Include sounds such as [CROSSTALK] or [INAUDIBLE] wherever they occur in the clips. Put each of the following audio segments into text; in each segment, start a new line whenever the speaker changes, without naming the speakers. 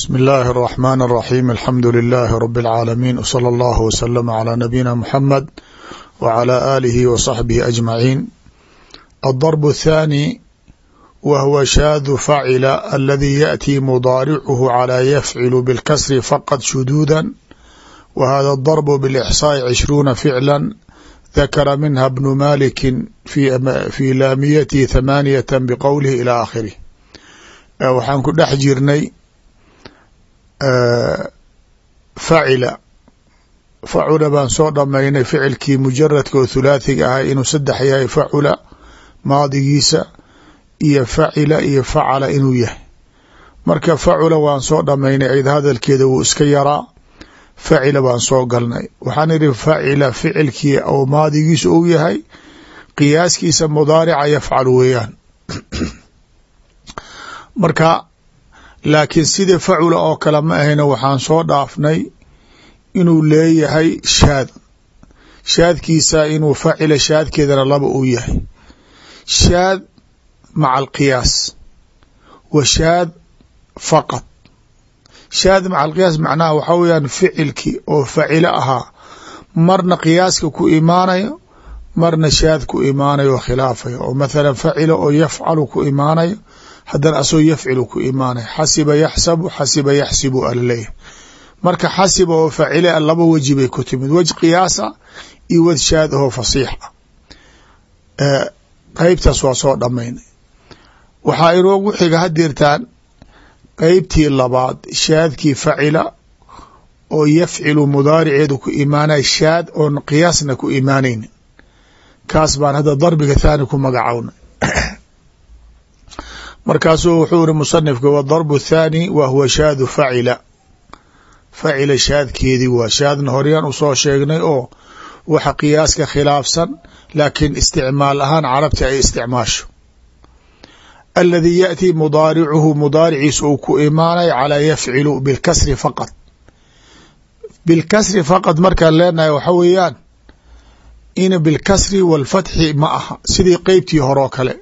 bsmi اllahi الرحmn الرaxيm alxamdu لilaahi rb اlcaalamiin wslى اllah wslm عlى nabiyina mxamed wعlى alihi wصaxbihi aجmaciin aلdarb الthanي wa huwa shaadu facila aladi yaأtii mudaaricuhu calى yafcilu bاlkasri faqad shuduuda wa hada اdarb bاlإxsaaءi cishruuna ficla dakara minha bnu maliki fi laamiyatihi thamaaniyata bqowlihi ilى aakhirih waxaan ku dhex jirnay facila facula baan soo dhamaynay ficilkii mujaradka oo thulaathiga ahay inuu saddex yahay facula maadigiisa iyo facila iyo facala inuu yahay marka facula waan soo dhamaynay ayd hadalkeeda wuu iska yaraa facila baan soo galnay waxaan idhi facila ficilkii oo maadigiisa uu yahay qiyaaskiisa mudaarica yafcal weeyaan marka laakiin sida facula oo kale ma ahayna waxaan soo dhaafnay inuu leeyahay shaad. Shaadkiisa inuu facila shaadkeedana laba uu yahay. Shaad maca alqiyaas wa shaad faqad shaad maca alqiyaas macnaha waxaa weyaan ficilkii oo facilo ahaa. Marna qiyaaska ku imaanayo marna shaad ku imaanayo oo khilaafayo oo mathalan facila oo yafcalu ku imaanayo haddana asoo yafcilu ku imaanay xasiba yaxsabu xasiba yaxsibu alaleeyahy marka xasiba oo facile laba weji bay ku timid wej qiyaasa iyo wej shaad ahoo fasiix ah. Qeybtaas waa soo dhamaynay waxaa inoogu xiga hadeertaan qeybtii labaad shaadkii facila oo yafcilu mudaariceedu ku imaanay shaad oon qiyaasna ku imaanayn kaas baan hadda darbiga thaani ku magacownay markaasuu wuxuu iri musanifka wdarbu thaani wa huwa shaadu facila facila shaadkeedii waa shaadna horyaan u soo sheegnay oo waxa qiyaaska khilaafsan laakiin isticmaal ahaan carabta ay isticmaasho. Aladii yaأtii mudaaricuhu mudaariciis uu ku imaanay calaa yafcilu bilkasri faqad bilkasri faqad markaan leenahay waxa weeyaan in bilkasri walfatxi ma aha sidii qeybtii horoo kale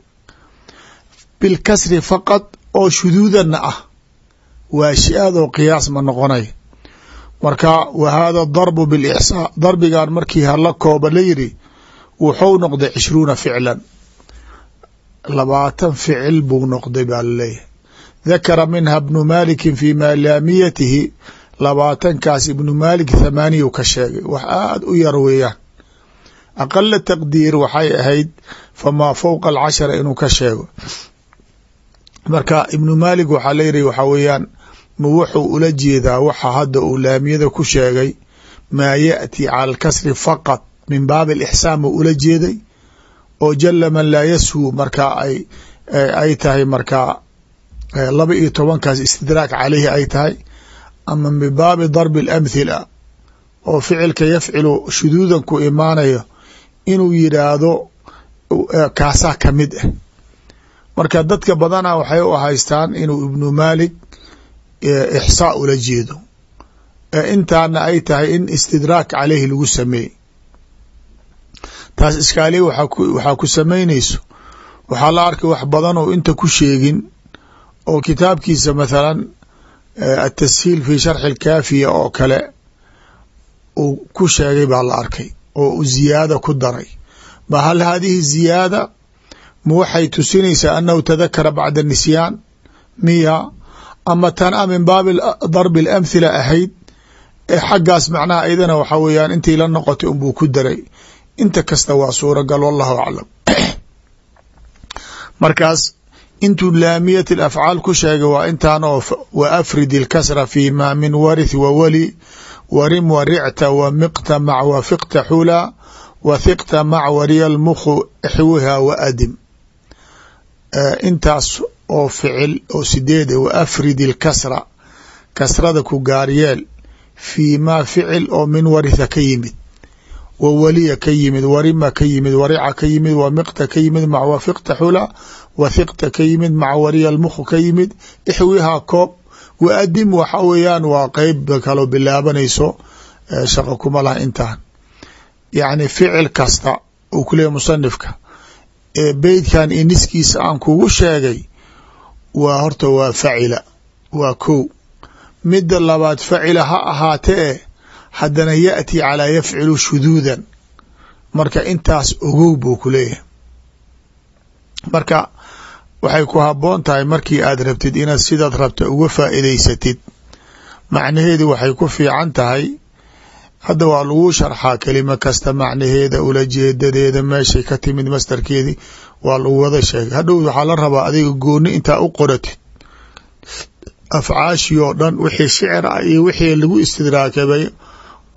bilkasri faqad oo shuduudanna ah. Waa shi-aad oo qiyaas ma noqonay. Marka wa haada darbu bilixsaa darbigan markii hala kooba la yiri wuxuu noqday cishruuna ficlan. Labaatan ficil buu noqday baa la leeyahay dakara minha bnu malikin fi malaamiyatihi labaatankaas ibnu malik thamaaniyu ka sheegay. Wax aada u yar weeyaan. Aqala taqdiir waxay ahayd famaa fowqa alcashara inuu ka sheego marka ibnu malik waxaa layihi waxaa weeyaan ma wuxuu ula jeedaa waxa hadda uu laamiyada ku sheegay maa yaأti cala alkasri faqad min baabi alixsaan buu ula jeeday oo jala man laa yashu markaa ay ay tahay markaa laba iyo tobankaas istidraak caleyhi ay tahay ama min baabi darbi اlamhila oo ficilka yafcilu shuduudan ku imaanayo inuu yidhaahdo kaasaa ka mid ah marka dadka badana waxay u haystaan inuu ibnu malik ixsaa ula jeedo. Intaana ay tahay in istidraak caleyhi lagu sameeyey. Taas iskaaliya waxaa ku samaynayso. Waxaa la arkay wax badan oo inta ku sheegin oo kitaabkiisa mathalan atashiil fi sharxi alkaafiya oo kale uu ku sheegay baa la arkay oo u ziyaada ku daray. Ma hal haadihi ziyaada ma waxay tusinaysaa annahu tadakara bacda nisyaan miya ama tan a min baabi darbi alamhila ahayd ee xaggaas macnaha aydana waxaa weeyaan intii la noqotay unbuu ku daray. Inta kasta waa suuragal wallahu aclam. [CLEARS THROAT] Markaas intuu laamiyat alafcaal ku sheegay waa intaan oo wa afridi ilkasra fi ma min warith wa weli warim wa ricta wa miqta mac wa fiqta xula wa hiqta mac wariya lmukhu wa adim intaas oo ficil oo sideed wa afridi ilkasra kasrada ku gaaryeel fii maa ficil oo min waritha ka yimid. Wa weliya ka yimid warima ka yimid warica ka yimid wa miqta ka yimid mac wa fiqta xula wa hiqta ka yimid mac wariya lmukhu ka yimid ixwihaa koob wa adim waxa weeyaan waa qeyb kaloo bilaabanayso shaqo kuma laha intaan. Yacni ficil kasta uu ku leeyahy musanifka ee beydkan iyo niskiisa aan kugu sheegay waa horta waa facila waa kow. Midda labaad facila ha ahaatee haddana yaأti calaa yafcilu shuduudan. Marka intaas ogow buu ku leeyahay. Marka waxay ku haboon tahay markii aad rabtid inaad sidaad rabta uga faa'iidaysatid. Macnaheedu waxay ku fiican tahay hadda waa lagu sharxaa kelima kasta macnaheeda ulajeedadeeda meeshay ka timid mastarkeedii waa lagu wada sheegay. Hadhow waxaa la rabaa adiga gooni intaa u qoratid. Afcaashii oo dhan wixii shicir ah iyo wixii lagu istidraakabay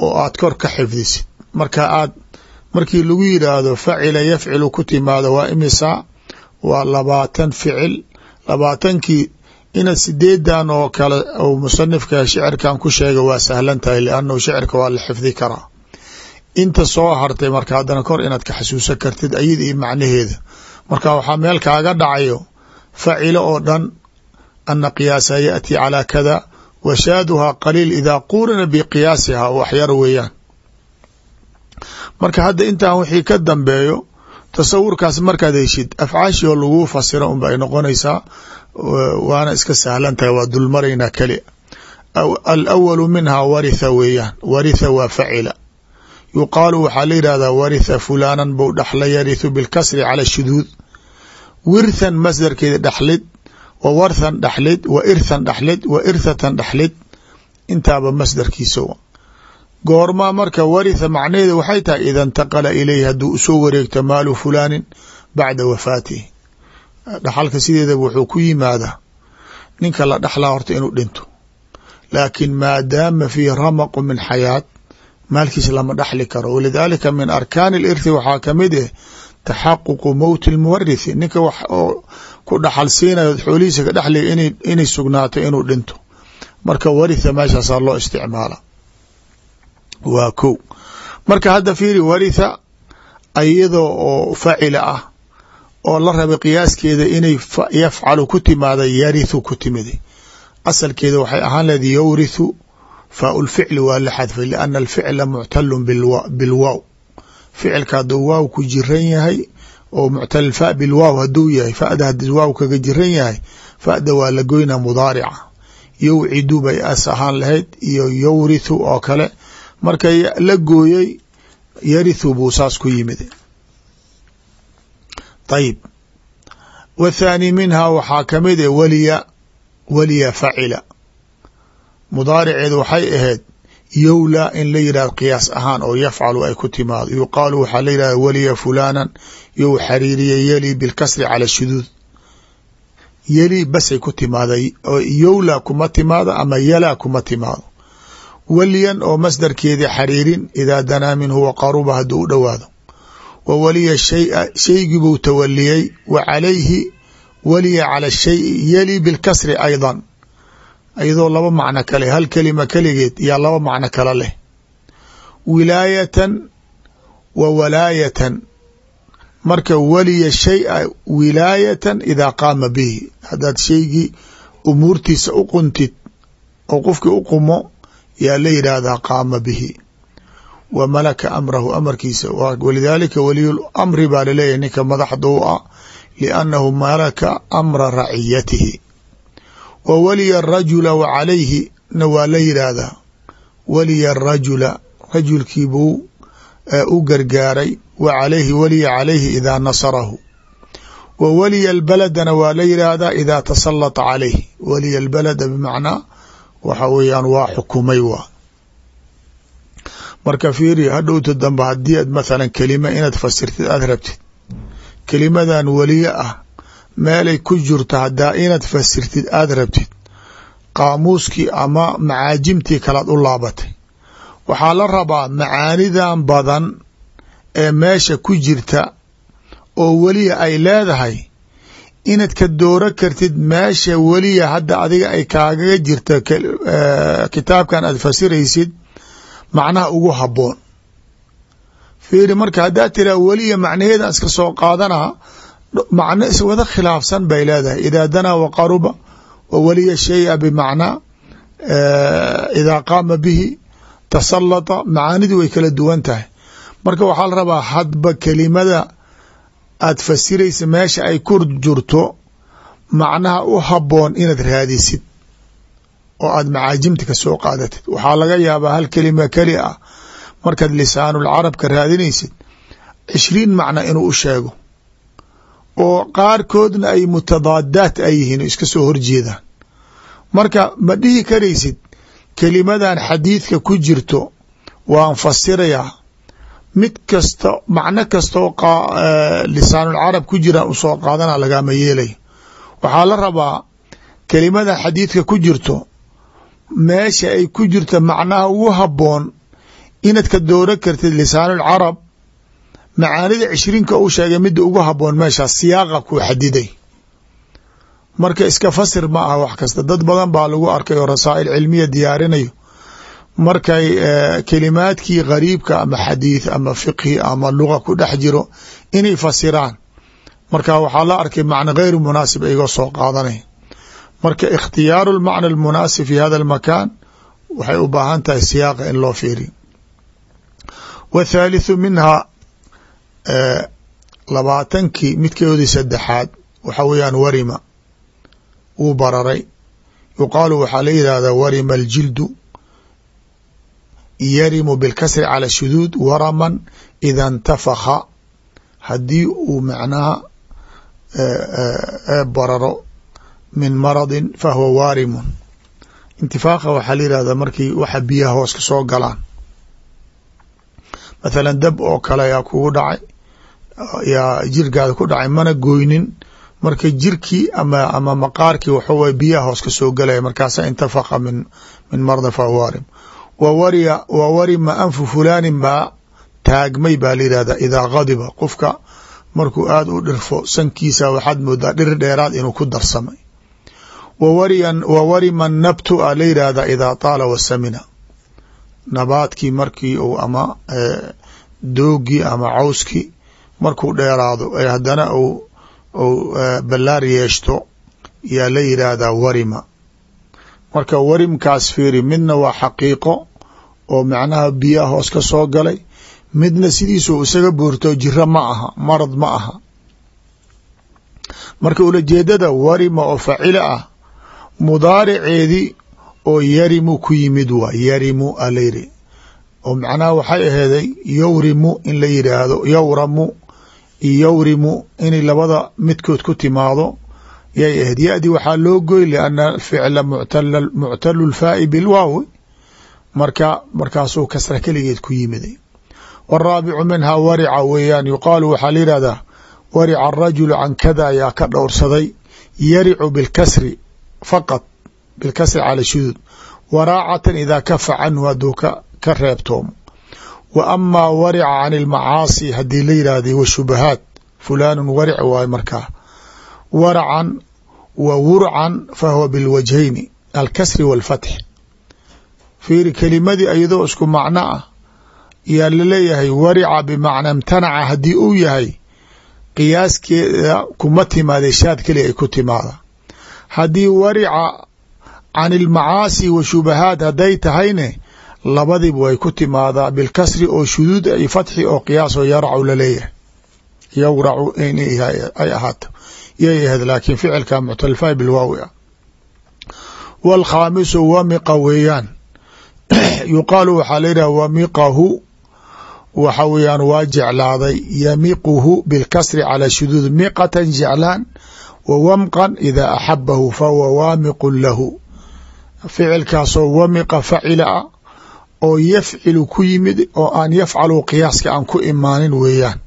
oo aad kor ka xifdisid. Marka aad markii lagu yidhaahdo facila yafcilu ku timaado waa imisa waa labaatan ficil. Labaatankii inaad sideedan oo kale ou musanifka shicirkan ku sheega waa sahlan tahay liannahu shicirka waa la xifdi karaa. Inta soo hartay marka haddana kor inaad ka xasuusan kartid ayada macnaheeda. Marka waxaa meel kaaga dhacayo facilo oo dhan ana qiyaasa yaأti calى kada wa shaaduhaa qaliil idaa qurina biqiyaasiha waxyar weeyaan. Marka hadda intaan wixii ka dambeeyo tasawurkaas markaad heshid afcaashi oo lagu fasira unba ay noqonaysaa waana iska sahlan tahay waa dulmaraynaa keli. Alawalu minhaa waritha weeyaan waritha waa facila. Yuqaalu waxaa la yidhahdaa waritha fulaanan bou dhaxla yarithu bilkasri cala shuduud. Wirthan masdarkeeda dhaxlid wa warthan dhaxlid wa irthan dhaxlid wa irthatan dhaxlid intaaba masdarkiisa goormaa marka waritha macnaheeda waxay tahay ida intaqala ilayh hadduu u soo wareegto maalu fulaanin bacda wafaatihi dhaxalka sideedaba wuxuu ku yimaadaa ninka la dhaxlaa horta inuu dhinto. Laakin maadaama fiihi ramaqu min xayaat maalkiis lama dhaxli karo. Walidaalika min arkaani alirthi waxaa ka mid eh taxaququ mowti lmuwarithi ninka wax oo ku dhaxal siinayo xoolihiisa ka dhexlaya inay sugnaato inuu dhinto. Marka waritha meeshaasaa loo isticmaala. Waa ko marka hadda fiiri waritha iyadoo oo facila ah oo la rabay qiyaaskeeda inay yafcalu ku timaada yarithu ku timiday asalkeeda waxay ahaan lehed yowrithu faau lficli waa la xadfay liana alficla muctalun bilwaaw ficilka hadduu waaw ku jiran yahay oo muctal fa bilwaaw haduu yahay fada had waaw kaga jiran yahay fada waa la goynaa mudaarica. Yowcidu bay as ahaan lahayd iyo yowrithu oo kale. Marka la gooyey yarithu buu saas ku yimid ayib wthaani minhaa waxaa ka mid e waliya waliya facila mudaariceed waxay ahayd yowla in la yidhahdo qiyaas ahaan oo yafcalu ay ku timaado yuqaalu waxaa la yidhahda waliya fulaanan you xariiriya yeli bilkasri cala shuduud yeli basay ku timaada yowla kuma timaado ama yala kuma timaado waliyan oo masdarkeedii xariirin idaa danaa minhu waqaruba hadduu u dhowaado wa waliya shaya shaygibuu tawaliyey wa calayhi waliya cala shayi yeli bilkasri aydan. Iyadoo laba macno kale hal kelima keligeed yaa laba macno kale leh. Wilaayatan wa walaayatan. Marka waliya shaya wilaayatan idaa qaama bihi. Haddaad shaygii umuurtiisa u quntid oo qofkii u qumo yaa la yidhaahdaa qaama bihi wa malaka amrahu amarkiisa. Walidaalika waliyu amri baa laleeyahy ninka madaxda u ah liannahu malaka amra raciyatihi wa waliya arajula wa calayhi na waa la yidhaahdaa waliya arajula rajulkiibuu u gargaaray wa calayhi waliya calayhi idaa nasarahu. Wa waliya albaladana waa la yidhaahdaa idaa tasalata calayh waliya albalada bimacnaa waxa weeyaan waa xukumay waa marka fiiri hadhowta dambe haddii ad mathalan kelima inaad fasirtid aad rabtid. Kelimadan weliye ah meelay ku jirto haddaa inaad fasirtid aada rabtid. Qaamuuskii ama macaajimtii kalaad u laabatay. Waxaa la rabaa macaanidan badan ee meesha ku jirta oo weliya ay leedahay inaad ka dooro kartid meesha weliya hadda adiga ay kaagaga jirto kitaabkan aad fasiraysid macnaha ugu haboon fiiri marka haddaa tiraa weliya macnaheedan iska soo qaadanaa macno iswada khilaafsan bay leedahay. Idaa danaa waqaruba wa waliya shaya bimacnaa idaa qaama bihi tasalata macaanidu way kala duwan tahay. Marka waxaa la rabaa hadba kelimada aad fasiraysa meesha ay ku jirto macnaha u haboon inaad raadisid oo aad macaajimta ka soo qaadatid. Waxaa laga yaabaa hal kelima keli ah. Markaad lisaanul carabka raadinaysid cishriin macna inuu u sheego. Oo qaarkoodna ay mutadaadaat ay yihiin oo iska soo horjeedaan marka ma dhihi karaysid kelimadan xadiidka ku jirto waan fasirayaa. Mid kasta macno kastaoo lisaanulcarab ku jiraan u soo qaadana lagama yeelay. Waxaa la rabaa kelimadan xadiidka ku jirto meesha ay ku jirta macnaha ugu habboon inaad ka dooran kartid lisaanulcarab macaanida cishriinka uu sheegay midda ugu habboon meeshaas siyaaqa kuu xadiday marka iska fasir ma aha wax kasta. Dad badan baa lagu arkay oo rasaa'il cilmiya diyaarinayo. Markay kelimaadkii gariibka ama xadiid ama fiqhi ama luga ku dhex jiro inay fasiraan. Marka waxaa la arkay macna geyru munaasib igoo soo qaadanay marka ikhtiyaaru lmacna almunaasib fi hada almakaan waxay u baahan tahay siyaaqa in loo fiiriyo wathaalithu minhaa labaatankii midkoodii saddexaad waxa weeyaan warima wuu bararay. Yuqaalu waxaa la yidhahdaa warima aljildu yarimu bilkasri cala shuduud waraman ida intafaka haddii uu macnaha bararo min maradin fahuwa waarimun. Intifaaqa waxaa la yihahdaa markii waxa biyaha hoos ka soo galaan. Mathalan dab oo kale ayaa kugu dhacay yaa jirkaada ku dhacay mana goynin. Marka jirkii ama ama maqaarkii waxawy biyaha hoos ka soo galaya markaasa intafaqa min min maradin fahuwa waarim. Wawariya wa warima anfu fulaanin baa taagmay baa la yihahdaa idaa gadiba qofka markuu aada u dhirfo sankiisa waxaad moodaa dhir dheeraad inuu ku darsamay wa warima nabtu a la yidhaahdaa idaa taala wasamina nabaadkii markii uu ama doogii ama cawskii markuu dheeraado ee haddana u ballaar yeeshto yaa la yidhaahdaa warima. Marka warimkaas fiiri midna waa xaqiiqo oo macnaha biyaha hoos ka soo galay midna sidiisuu isaga buurto jiro ma aha marad ma aha. Marka ulajeedada warima oo facilo ah mudaariceedii oo yarimu ku yimid waa yarimu alayri. oo macnaha waxay aheeday yowrimu in la yidhaahdo yowramu iyo yowrimu inay labada midkood ku timaado. Yay ahayd. Ya-di waxaa loo goy lianna ficla muctalu lfaa'i bilwaawi marka markaasuu kasra keligeed ku yimiday. Waraabicu minhaa warica weeyaan. Yuqaalu waxaa la yihahdaa warica arajulu can kada ayaa ka dhowrsaday yaricu bilkasri faqad bilkasri cala shuduud waraacatan idaa kafa canhu hadduu ka reebtoomo wa amaa warica can ilmacaasi haddii la yidhaahday washubahaat fulaanun waric waayo markaa waracan wa wurcan fahuwa bilwajhayni alkasri wاlfatx fiiri kelimadii iyadoo isku macno ah yaa la leeyahay warica bimacna imtanaca haddii uu yahay qiyaaskeeda kuma timaada shaad keliya ay ku timaada haddii warica can ilmacaasi wa shubahaat hadday tahayne labadiiba way ku timaadaa bilkasri oo shuduud iyo fatxi oo qiyaasoo yarcu la leeyahay yowracu ay ahaato. Yay ahayd laakiin ficilka muctalifaa bilwaawi ah. Wاlkhaamisu wamiqa weeyaan. [CLEARS THROAT] Yuqaalu waxaa la yidhah wamiqahu waxa weeyaan waa jeclaaday. Yamiquhu bilkasri calى shuduud miqatan jeclaan wa wamqan idaa axabahu fahuwa waamiqun lahu. Ficilkaasoo wamiqa facila ah oo yafcilu ku yimid oo aan yafcalu qiyaaska aan ku imaanin weeyaan.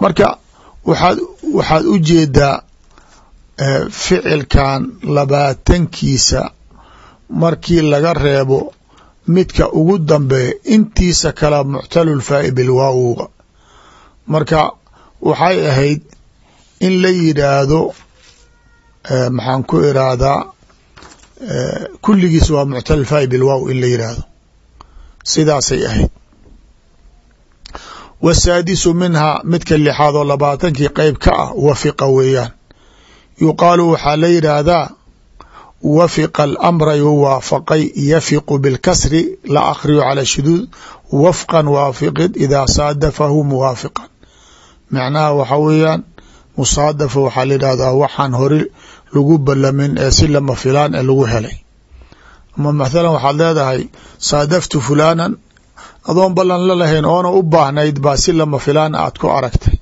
Marka waxaad waxaad u jeedaa ficilkan labaatankiisa markii laga reebo midka ugu dambeeya intiisa kala muctalulfaa'i bilwaawuga marka waxay ahayd in la yidhaahdo maxaan ku iraahdaa kulligiis waa muctalulfaa'i bilwaaw in la yidhaahdo. Sidaasay ahayd. Wasaadisu minhaa midka lixaad oo labaatankii qeyb ka ah wafiqa weeyaan. Yuqaalu waxaa la yidhaahdaa wafiqa alamra yu waafaqay yafiqu bilkasri la akriyo cala shuduud wafqan waafiqid idaa saadafahu muwaafiqan. Macnaha waxa weeyaan musaadafa waxaa la yidhahdaa waxaan hore lagu ballamin ee si lama filaan ee lagu helay. Ama mathalan waxaad leedahay saadaftu fulaanan adoon ballan la lahayn oona u baahnayd baa si lama filaan aad ku aragtay.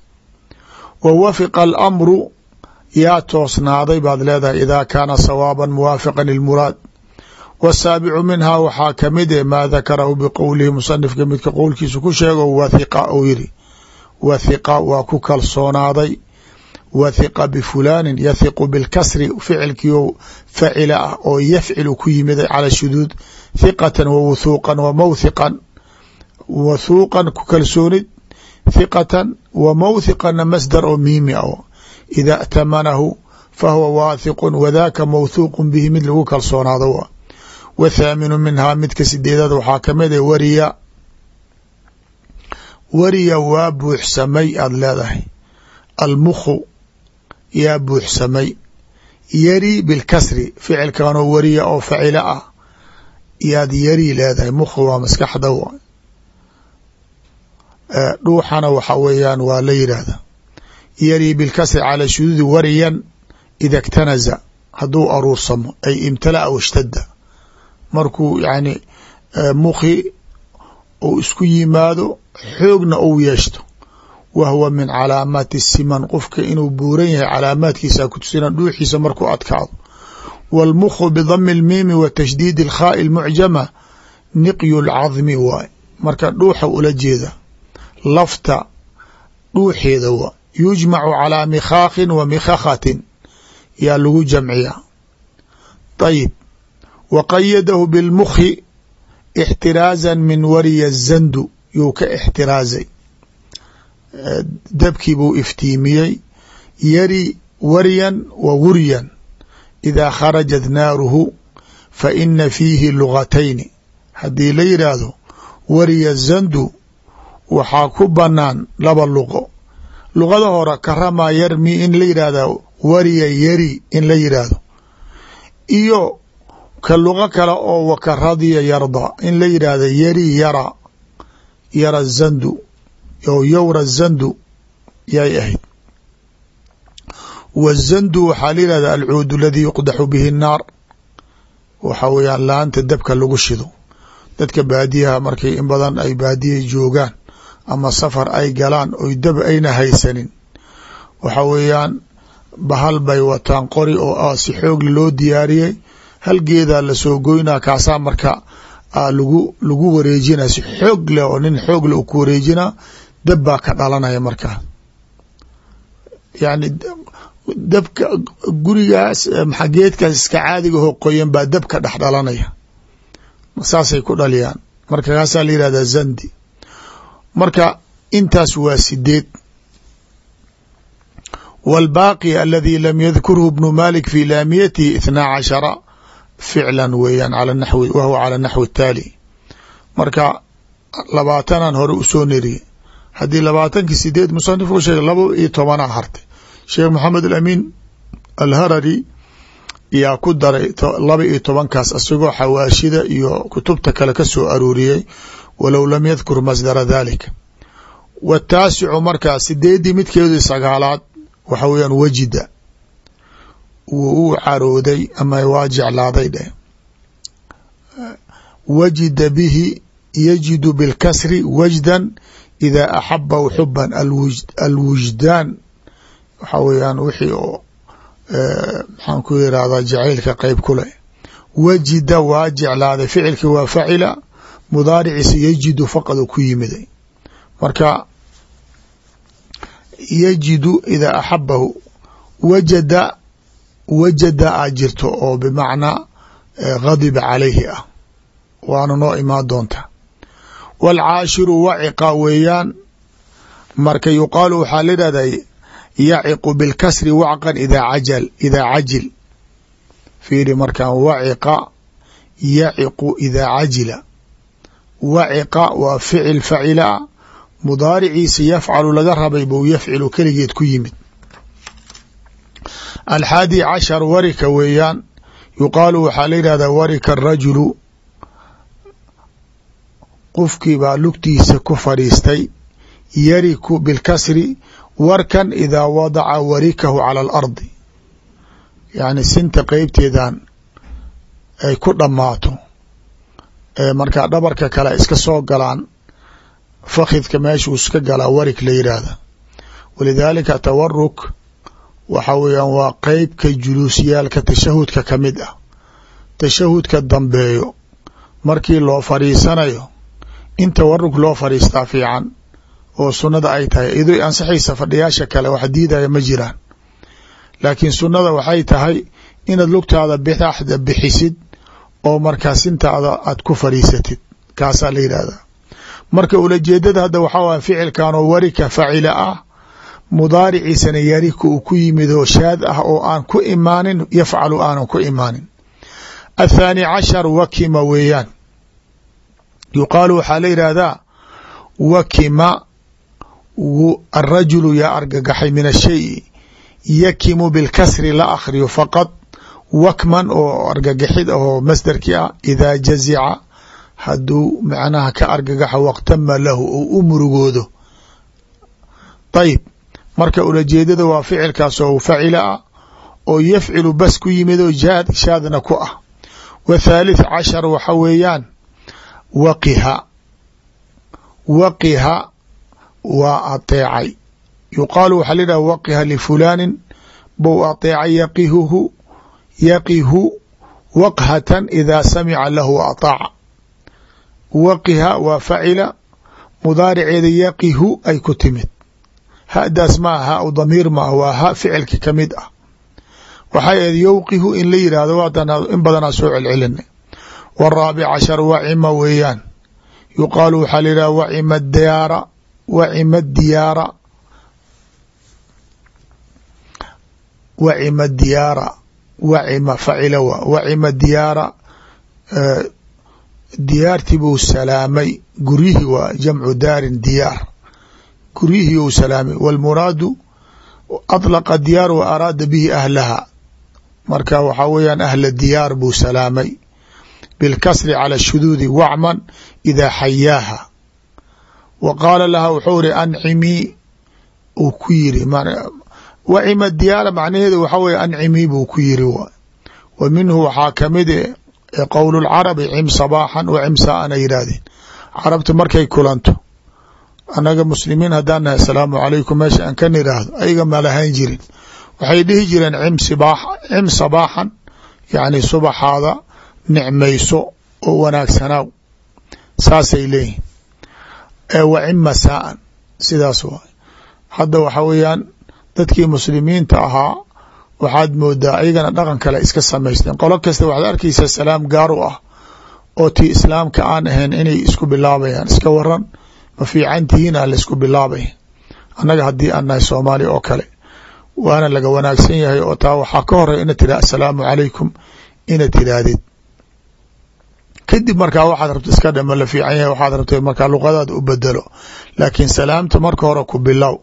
Wa wafiqa alamru yaa toosnaaday baad leedahay idaa kaana sawaaban muwaafiqan ilmuraad wasaabicu minhaa waxaa ka mid e maa dakarahu biqowlihi musanifka midka qowlkiisa ku sheego wathiqa uu yiri wathiqa waa ku kalsoonaaday wathiqa bifulaanin yathiqu bilkasri ficilkiio facila ah oo yafcilu ku yimid cala shuduud thiqatan wa wuthuuqan wa wathuuqan ku kalsoonid thiqatan wa mawthiqanna masdar oo miimi ah. Ida اtamanahu fahuwa waathiqu wadaka mawthuuqu bihi mid lagu kalsoonaado. Wa wathaaminu minhaa midka sideedaad waxaa ka mid a wariya wariya waa buuxsamay aada leedahay. Almukhu yaa buuxsamay yari bilkasri ficilkanoo wariya oo facilo ah yaad yari leedahay mukhu waa maskaxda w dhuuxana waxa weeyaan waa la yidhaahda yari bilkasri calى shuduudi wariyan ida اktanaza hadduu aruursamo ay imtala'a washtadda markuu yani mukhi uu isku yimaado xoogna uu yeeshto wa huwa min calaamaati siman qofka inuu buuran yahay calaamaadkiisa kutusina dhuuxiisa markuu adkaado wاlmukhu bdami اlmiimi wa tashdiid اlkhaaءi اlmucjama niqyu اlcadmi waay marka dhuuxa ula jeeda lafta dhuuxeeda waa yujmacu calىa mikhaakhin wa mikhakhatin yaa lagu jamciyaa ayib wa qayadahu bilmukhi ixtiraaza min wariya zandu yuu ka ixtiraazay dabkii buu iftiimiyey yari waryan wa wuryan idaa kharajat naaruhu fa ina fiihi lugatayni haddii la yidhaahdo wariya zandu waxaa ku banaan laba luqo. Luqada hore karamaa yarmi in la yidhaahda wariya yari in la yidhaahdo iyo ka luqo kale oo wakaradiya yarda in la yidhaahda yari yara yara zandu oo yowra zandu yay ahayd. Wazandu waxaa la yihahda alcuud aladii yuqdaxu bihi الnaar waxa weyaan laanta dabka lagu shido. Dadka baadiyaha markay in badan ay baadiya joogaan ama safar ay galaan oy dab ayna haysanin. Waxa weeyaan bahal bay wataan qori oo ah si xoogla loo diyaariyey halgeedaa la soo goynaa kaasaa marka lagu lagu wareejinaa si xoog leh oo nin xoog leh u ku wareejinaa dab baa ka dhalanaya markaa yani dabka gurigaas maxa geedkaas iska caadiga hoo qoyan baa dab ka dhex dhalanaya. Saasay ku dhaliyaan. Marka kaasaa la yihahdaa zandi. Marka intaas waa sideed. Wاlbaaqi aladi lam yadkurhu bnu malik fi laamiyatihi ithnaa cashara ficla weeyaan ala naxwi wa huwa cala naxwi taali. Marka labaatanan hore u soo neriye haddii labaatankii sideed musanif u sheegay laba iyo tobanaa hartay. Sheekh maxamed alamin alharari yaa ku daray laba iyo tobankaas isagoo xawaashida iyo kutubta kale ka soo arooriyey walow lam yadkur masdara dalika wataasicu markaa sideedii midkeedii sagaalaad waxa weeyaan wajida wuu u carooday ama waa jeclaaday dheh. Wajida bihi yajidu bilkasri wajdan idaa axabahu xuban alwujdaan waxa weeyaan wixii oo maxaan ku yirahdaa jacaylka qeyb ku leh wajida waa jeclaaday ficilkii waa facila mudaariciisa yajidu faqad ku yimiday marka yajidu idaa axabahu wajada wajada a jirto oo bimacnaa gadiba calayhi ah waana noo imaan doonta wاlcaashiru waciqa weeyaan marka yuqaalu waxaa la yidhahdaa yaciqu bilkasri wacqan idaa cajal idaa cajil fiiri markan waciqa yaciqu idaa cajila waciqa waa ficil facila mudaariciisa yafcalu laga rabay bou yafcilu keligeed ku yimid alxaadi cashar warika weeyaan yuqaalu waxaa la yidhahdaa warika arajulu qofkii baa lugtiisa ku fadhiistay yariku bilkasri warkan idaa wadaca warikahu cala alardi yani sinta qeybteedan ay ku dhammaato. Markaa dhabarka kale iska soo galaan fakidka meeshuu iska galaa warig la yidhaahda walidaalika tawaruk waxa weeyaan waa qeybka juluusyaalka tashahudka ka mid ah. Tashahudka dambeeyo markii loo fadhiisanayo in tawaruk loo fadhiistaa fiican oo sunnada ay tahay idoo ansaxaysa fadhiyaasha kale wax diidaya ma jiraan. Laakiin sunnada waxay tahay inaad lugtaada bitaxda bixisid oo markaa sintaada aad ku fadhiisatid. Kaasaa la yidhahdaa marka ulajeedada hadda waxaa waaya ficilkan oo warika facila ah mudaariciisana yarika uu ku yimid oo shaad ah oo aan ku imaanin yafcalu aanan ku imaanin. Athaani cashar wakima weeyaan yuqaalu waxaa la yidhaahdaa wakima arajulu yaa argagaxay min ashayi yakimu bilkasri la akhriyo faqad wakman oo argagaxid ahoo masdarkii ah idaa jazica hadduu macnaha ka argagaxo waqtama lahu ou u murugoodo. Ayib marka ulajeedada waa ficilkaas oo facila ah oo yafcilu bas ku yimid oo shaadna ku ah. Wa thalith cashar waxa weeyaan waqiha. Waqiha waa ateecay. Yuqaalu waxaa la yidhaha waqiha lifulaanin bou ateecay yaqihuhu yaqihu waqhatan idaa samica lahu ataaca. Waqiha waa facila mudaariceeda yaqihu ay ku timid. Hadaas maa ha u damiir maaha waa ha ficilki ka mid ah. Waxay ahayd yowqihu in la yidhaahdo in badanaa soo celcelina waraabic cashar wacima weeyaan yuqaalu waxaa la yidhaha wacima diyaara wacima diyaara wacima diyaara wacima facila wa wacima diyaara diyaartii buu salaamay guryihii waa jamcu daarin diyaar guryihii uu salaamay wاlmuraadu aطlaqa diyaar wa araada bihi ahlaha marka waxaa weeyaan ahla diyaar buu salaamay bilkasri calى shuduudi wacman idaa xayaaha wa qaala laha wuxuu iri ancimii uu ku yiri wacima diyaara macnaheedu waxaa weye ancimii buu ku yiri wa minhu waxaa ka mid qowl اlcarabi cim sabaaxan wa cim saa'ana yidhaahdeen carabta markay kulanto annaga muslimiin haddaan nahay asalaamu calaykum meesha aan ka nidhaahdo ayaga ma lahayn jirin waxay dhihi jireen cim sabaaxan yacni subaxaada nicmayso oo wanaagsanaaw saasay leeyihiin ee wa cim masaa'an sidaas waay. Hadda waxa weeyaan dadkii muslimiinta ahaa waxaad moodaa ayagana dhaqan kale iska samaysteen. Qolo kasta waxaad arkaysaa salaam gaar u ah oo tii islaamka aan ahayn inay isku bilaabayaan. Iska waran ma fiican tihiin a la isku bilaabay annaga haddii aan nahay soomaaliya oo kale waana laga wanaagsan yahay oo taa waxaa ka horey ina tira assalaamu calaykum ina tiraahdid kadib markaa waxaad rabta iska dhama la fiican yahay waxaad rabta markaa luqadaada u bedelo laakiin salaamta marka hore ku bilow.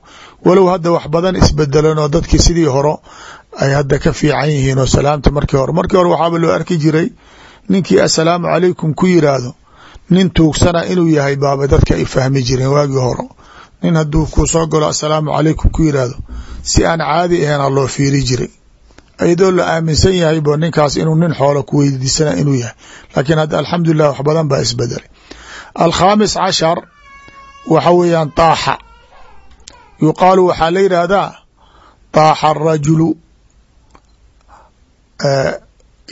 Walow hadda wax badan isbedelan oo dadkii sidii horo ay hadda ka fiican yihiin oo salaamta markii hore. Markii hore waxaaba loo arki jiray ninkii assalaamu calaykum ku yiraahdo. Nin tuugsana inuu yahay baaba dadka ay fahmi jireen waagii horo nin hadduu ku soo galo assalaamu calaykum ku yiraahdo. Si aan caadi ahayn loo fiiri jiray iyadoo la aaminsan yahay bo ninkaas inuu nin xoolo ku weydiisana inuu yahay. Laakiin hadda alxamdulilah wax badan baa isbedelay. Alkhaamis cashar waxa weeyaan taaxa. Yuqaalu waxaa la yidhaahdaa taaxa arajulu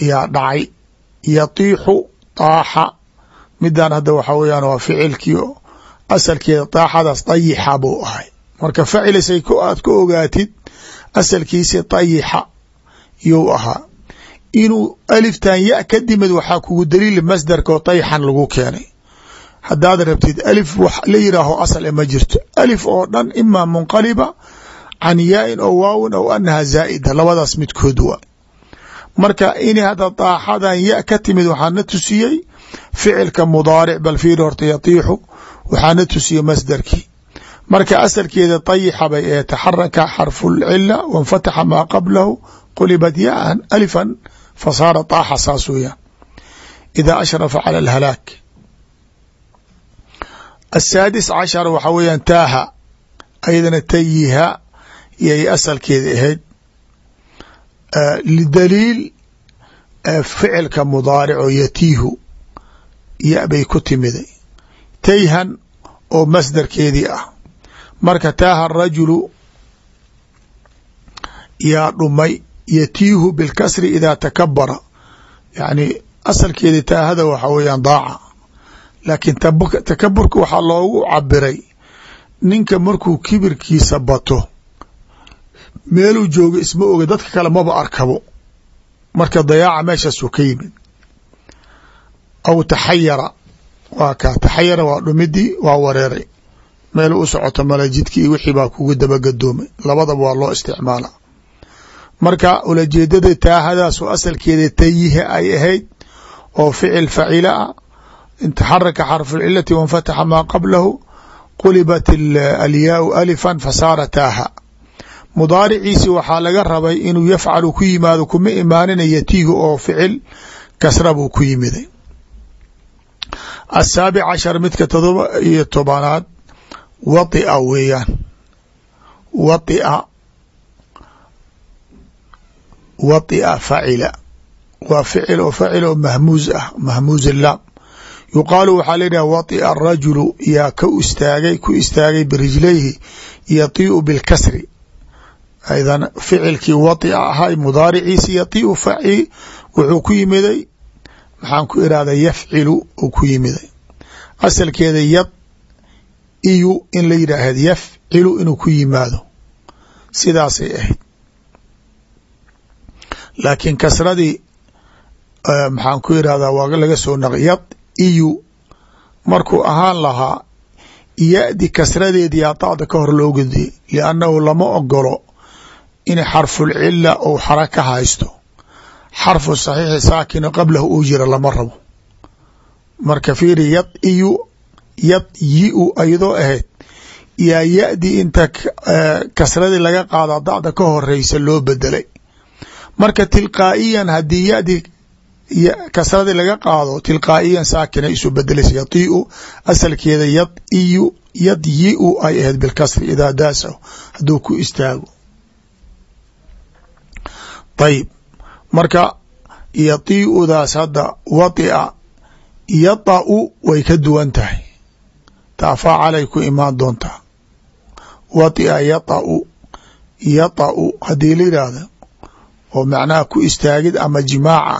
yaa dhacay. Yatiixu taaxa. Midan hadda waxa weyaan waa ficilkii asalkeeda taaxadaas dayixa buu ahay. Marka facilisay aad ka ogaatid asalkiisi dayixa you ahaa. Inuu aliftan ya ka dimid waxaa kugu daliil masdarka oo dayxan lagu keenay. Haddaad rabtid alif wax la yiraaho asal ma jirto. Alif oo dhan imaa munqaliba can yaain oo waawin aw anaha zaa'ida labadaas midkood waa. Marka in hadda daaxadan ya ka timid waxaana tusiyey ficilka mudaaric bal fiiri horta yatiixu waxaana tusiyey masdarkii. Marka asalkeeda dayixa bay ee taxaraka xarfu lcila wanfataxa maa qablahu qulibat yaan alifan fasaara taaxa saas weeyaan idaa ashrafa cala alhalaak asaadis cashar waxaa weeyaan taaha ayadana tayiha yay asalkeeda ahayd lidaliil ficilka mudaarico yatiihu ya bay ku timiday tayhan oo masdarkeedii ah marka taaha rajulu yaa dhumay yatiihu bilkasri idaa takabara. Yani asalkeedii taahada waxa weeyaan daaca. Laakiin takaburka waxaa loogu cabiray ninka markuu kibirkiisa bato meeluu joogo isma oga dadka kale maba arkabo. Marka dayaaca meeshaasuu ka yimid. Aw taxayara waa kaa taxayara waa dhumidii waa wareeray. Meel u socoto mala jidki iyo wixii baa kugu dabagadoomay labadaba waa loo isticmaala marka ulajeedada taahadaasoo asalkeeda tayihe ay ahayd oo ficil facila ah intaxaraka xarfu lcilati wanfataxa maa qablahu qulibat alyaau alifan fasaara taaha. Mudaariciisi waxaa laga rabay inuu yafcalu ku yimaado kuma imaanina yatiihu oo ficil kasra buu ku yimiday. Asaabic cashar midka todoba iyo tobanaad waطia weeyaan. Waطia waطia facila waa ficil oo facil oo mahmuuz ah mahmuuz laam yuqaalu waxaa layidhah waطia arajulu yaa ka istaagay ku istaagay birijlayhi yaطiu bilkasri aydan ficilkii waطia ahay mudaariciisi yaطiu faci wuxuu ku yimiday maxaan ku irahda yafcilu uu ku yimiday asalkeeda yad iyu in la yidhaahd yafcilu inuu ku yimaado sidaasay ahayd laakiin kasradii maxaan ku irahdaa waa laga soo naq yad iyu markuu ahaan lahaa ya-di kasradeedii aطacda ka hor loo gudiyey liannahu lama ogolo in xarfulcila uu xaraka haysto. Xarfu saxiixi saakino qablahu uu jira lama rabo. Marka fiiri yad iyu yad yi-u ayadoo ahayd yaa ya-di inta kasradii laga qaado dacda ka horeysa loo bedelay marka tilqaa'iyan haddii yadi kasradii laga qaado tilqaa'iyan saakina isu bedelaysa yatiu asalkeeda yad iyu yad yi-u ay ahayd bilkasri idaa daasahu hadduu ku istaago. Ayib marka yatiiudaas hadda waطia yada'u way ka duwan tahay. Taafacalay ku imaan doontaa waطia yada'u yada'u haddii la yidhaahdo oo macnaha ku istaagid ama jimaaca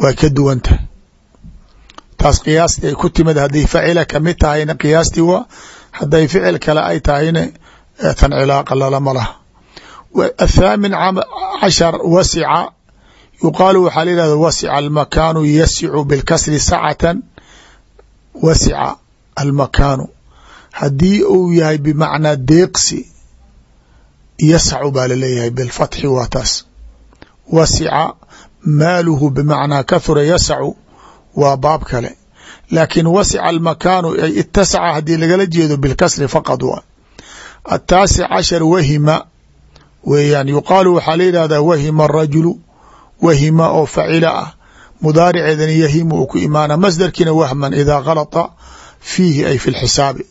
way ka duwan tahay taas qiyaastii ay ku timid hadday facila ka mid tahayna qiyaastii waa hadday ficil kale ay tahayna tan cilaaqa lalama laha. Athaamin cashar wasica yuqaalu waxaa la yihahda wasica almakaanu yasicu bilkasri sacatan wasica almakaanu. Haddii uu yahay bimacnaa deeqsi yasacu baa la leeyahay bilfatxi waa taas wasica maaluhu bimacnaa kahura yasacu waa baab kale. Laakiin wasica almakaanu ay itasaca haddii lagala jeedo bilkasri faqad waa. Ataasic cashar wahima weeyaan yuqaalu waxaa la yidhahdaa wahima arajulu wahima oo facila ah. Mudaariceedana yahimu uu ku imaana masdarkiina wahman idaa galata fiihi ay fi lxisaabi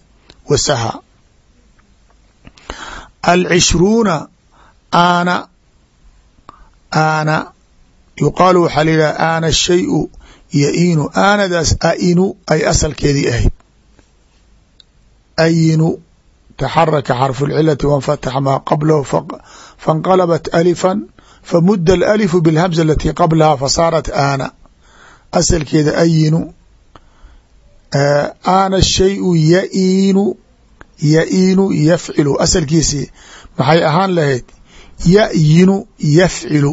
wasaha alcishruuna aana aana yuqaalu waxaa la yidhahda aana shayu yainu aanadaas ainu ay asalkeedii ahayd. Ayinu taxaraka xarfu اlcilati wanfataxa maa qablahu faاnqalabat alifan famuda alalifu bilhamza alatii qablaha fasaarat aana. Asalkeeda ayinu aana shayu yainu yainu yafcilu. Asalkiisii maxay ahaan lahayd yayinu yafcilu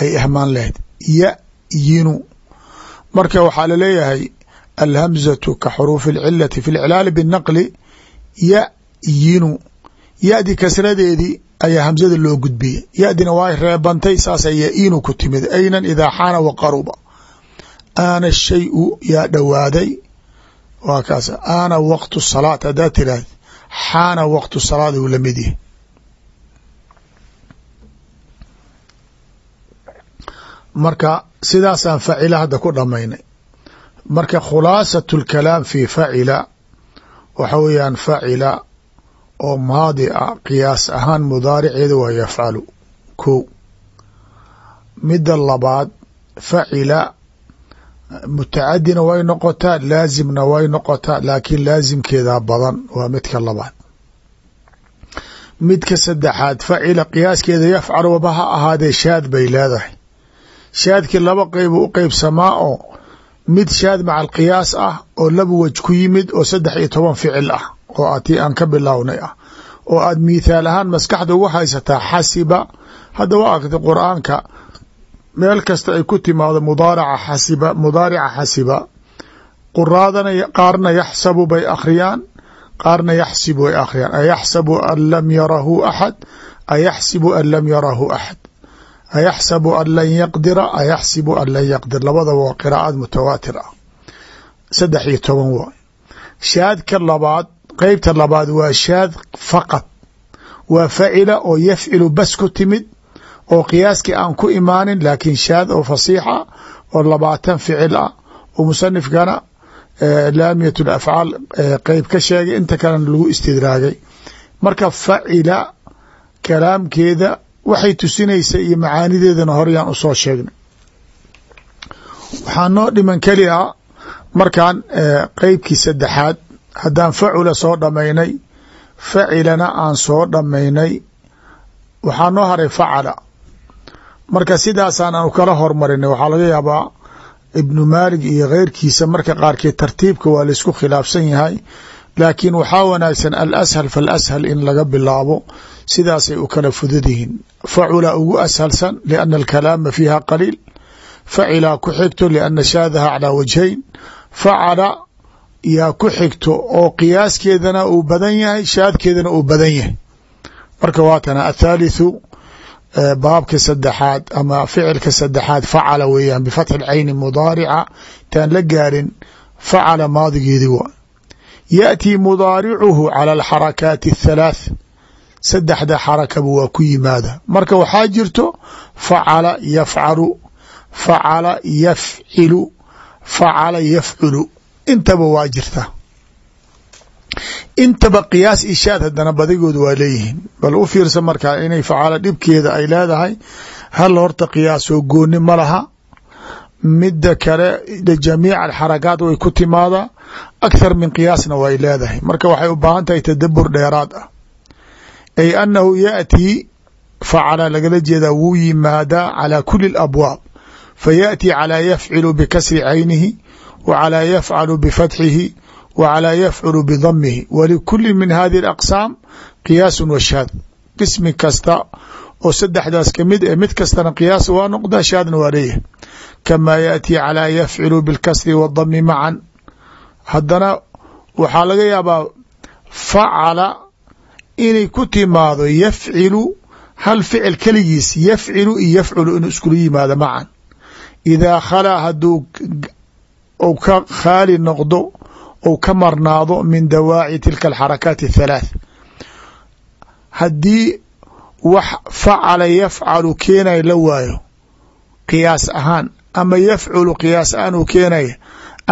ay ahmaan lahayd yayinu marka waxaa laleeyahay alhamzatu ka xuruufi اlcilati fi اlclaali biالnaqli yayinu yadi kasradeedii ayaa hamzada loo gudbiyey yadina waa reebantay saasa yainu ku timid aynan idaa xaana waqaruba aana shayu yaa dhowaaday waa kaas aana waqtu salaat haddaad tiraahd xaana waqtu salaad uu lamid yahay Marka sidaasaan facila hadda ku dhamaynay marka khulaasat اlkalaam fi facila waxa weeyaan facila oo maadi ah qiyaas ahaan mudaariceeda waa yafcalu. Ko midda labaad facila mutacadina way noqotaa laazimna way noqotaa laakiin laazimkeedaa badan waa midka labaad. Midka saddexaad facila qiyaaskeeda yafcal waba ha ahaadee shaad bay leedahay shaadkii laba qeybu u qeybsamaa oo mid shaad maca alqiyaas ah oo laba wej ku yimid oo saddex iyo toban ficil ah oo atii aan ka bilownay ah oo aad mithaal ahaan maskaxda ugu haysataa xasiba. Hadda waa argtay qur'aanka meel kasta ay ku timaado mudaaraca xasiba mudaarica xasiba. Quraadana qaarna yaxsabu bay akhriyaan qaarna yaxsibu ay akhriyaan. Ayaxsabu an lam yarahu axad ayaxsibu an lam yarahu axad ayaxsabu an lan yaqdira ayaxsibu an lan yaqdir labadaba waa qiraa'ad mutawaatir ah saddex iyo toban waay shaadka labaad qeybta labaad waa shaad faqad waa facila oo yafcilu bas ku timid oo qiyaaskii aan ku imaanin laakiin shaad oo fasiixa oo labaatan ficil ah oo musanifkana laamiyat afcaal qeyb ka sheegay inta kalena lagu istidraagay marka facila kalaamkeeda waxay tusinaysa iyo macaanideedana horyaan u soo sheegnay. Waxaa noo dhiman keli a markaan qeybkii saddexaad haddaan facula soo dhamaynay facilana aan soo dhamaynay waxaa noo haray facala. Marka sidaasaan aanu kala hormarinay waxaa laga yaabaa ibnu maalig iyo keyrkiisa marka qaarkeed tartiibka waa la isku khilaafsan yahay laakiin waxaa wanaagsan alashal falashal in laga bilaabo sidaasay u kala fudud yihiin facula ugu ashalsan liana alkalaama fiiha qaliil facilaa ku xigto liana shaadaha calaa wajhayn facala yaa ku xigto oo qiyaaskeedana uu badan yahay shaadkeedana uu badan yahay marka waatana athaalithu baabka saddexaad ama ficilka saddexaad facala weeyaan bifatxi lcayni mudaarica taan la gaarin facala maadigeedii waa yaأtii mudaaricuhu calى alxarakaati الthalaath saddexda xarakaba waa ku yimaada. Marka waxaa jirto facala yafcalu facala yafcilu facala yafculu. Intaba waa jirta. Intaba qiyaas ishaad haddana badigood waa leeyihiin. Bal u fiirsa markaa inay facala dhibkeeda ay leedahay hal horta qiyaasoo gooni ma laha. Midda kale jamiic alxarakaat way ku timaadaa. Akhar min qiyaasna way leedahay. Marka waxay u baahan tahay tadabur dheeraad ah ay annahu yaأtii facala lagala jeedaa wuu yimaadaa calى kuli اlabwaab fayaأtii calىa yafcilu bikasri caynihi wa calىa yafcalu bifatxihi wa calىa yafculu bidamihi walikuli min hadihi اaqsaam qiyaasu washaad qismi kasta oo saddexdaas kamid e mid kastana qiyaas waa noqda shaadna waa leeyahay kamaa yaأtii calىa yafcilu biاlkasri wاdami macan haddana waxaa laga yaabaa facala inay ku timaado yafcilu hal ficil keligiis yafcilu iyo yafculu inuu iskula yimaado macan idaa khalaa hadduu ou ka khaali noqdo ou ka marnaado min dawaaci tilka alxarakaat athalaath haddii wax facala yafcalu keenaya la waayo qiyaas ahaan ama yafculu qiyaas ahaan uu keenaya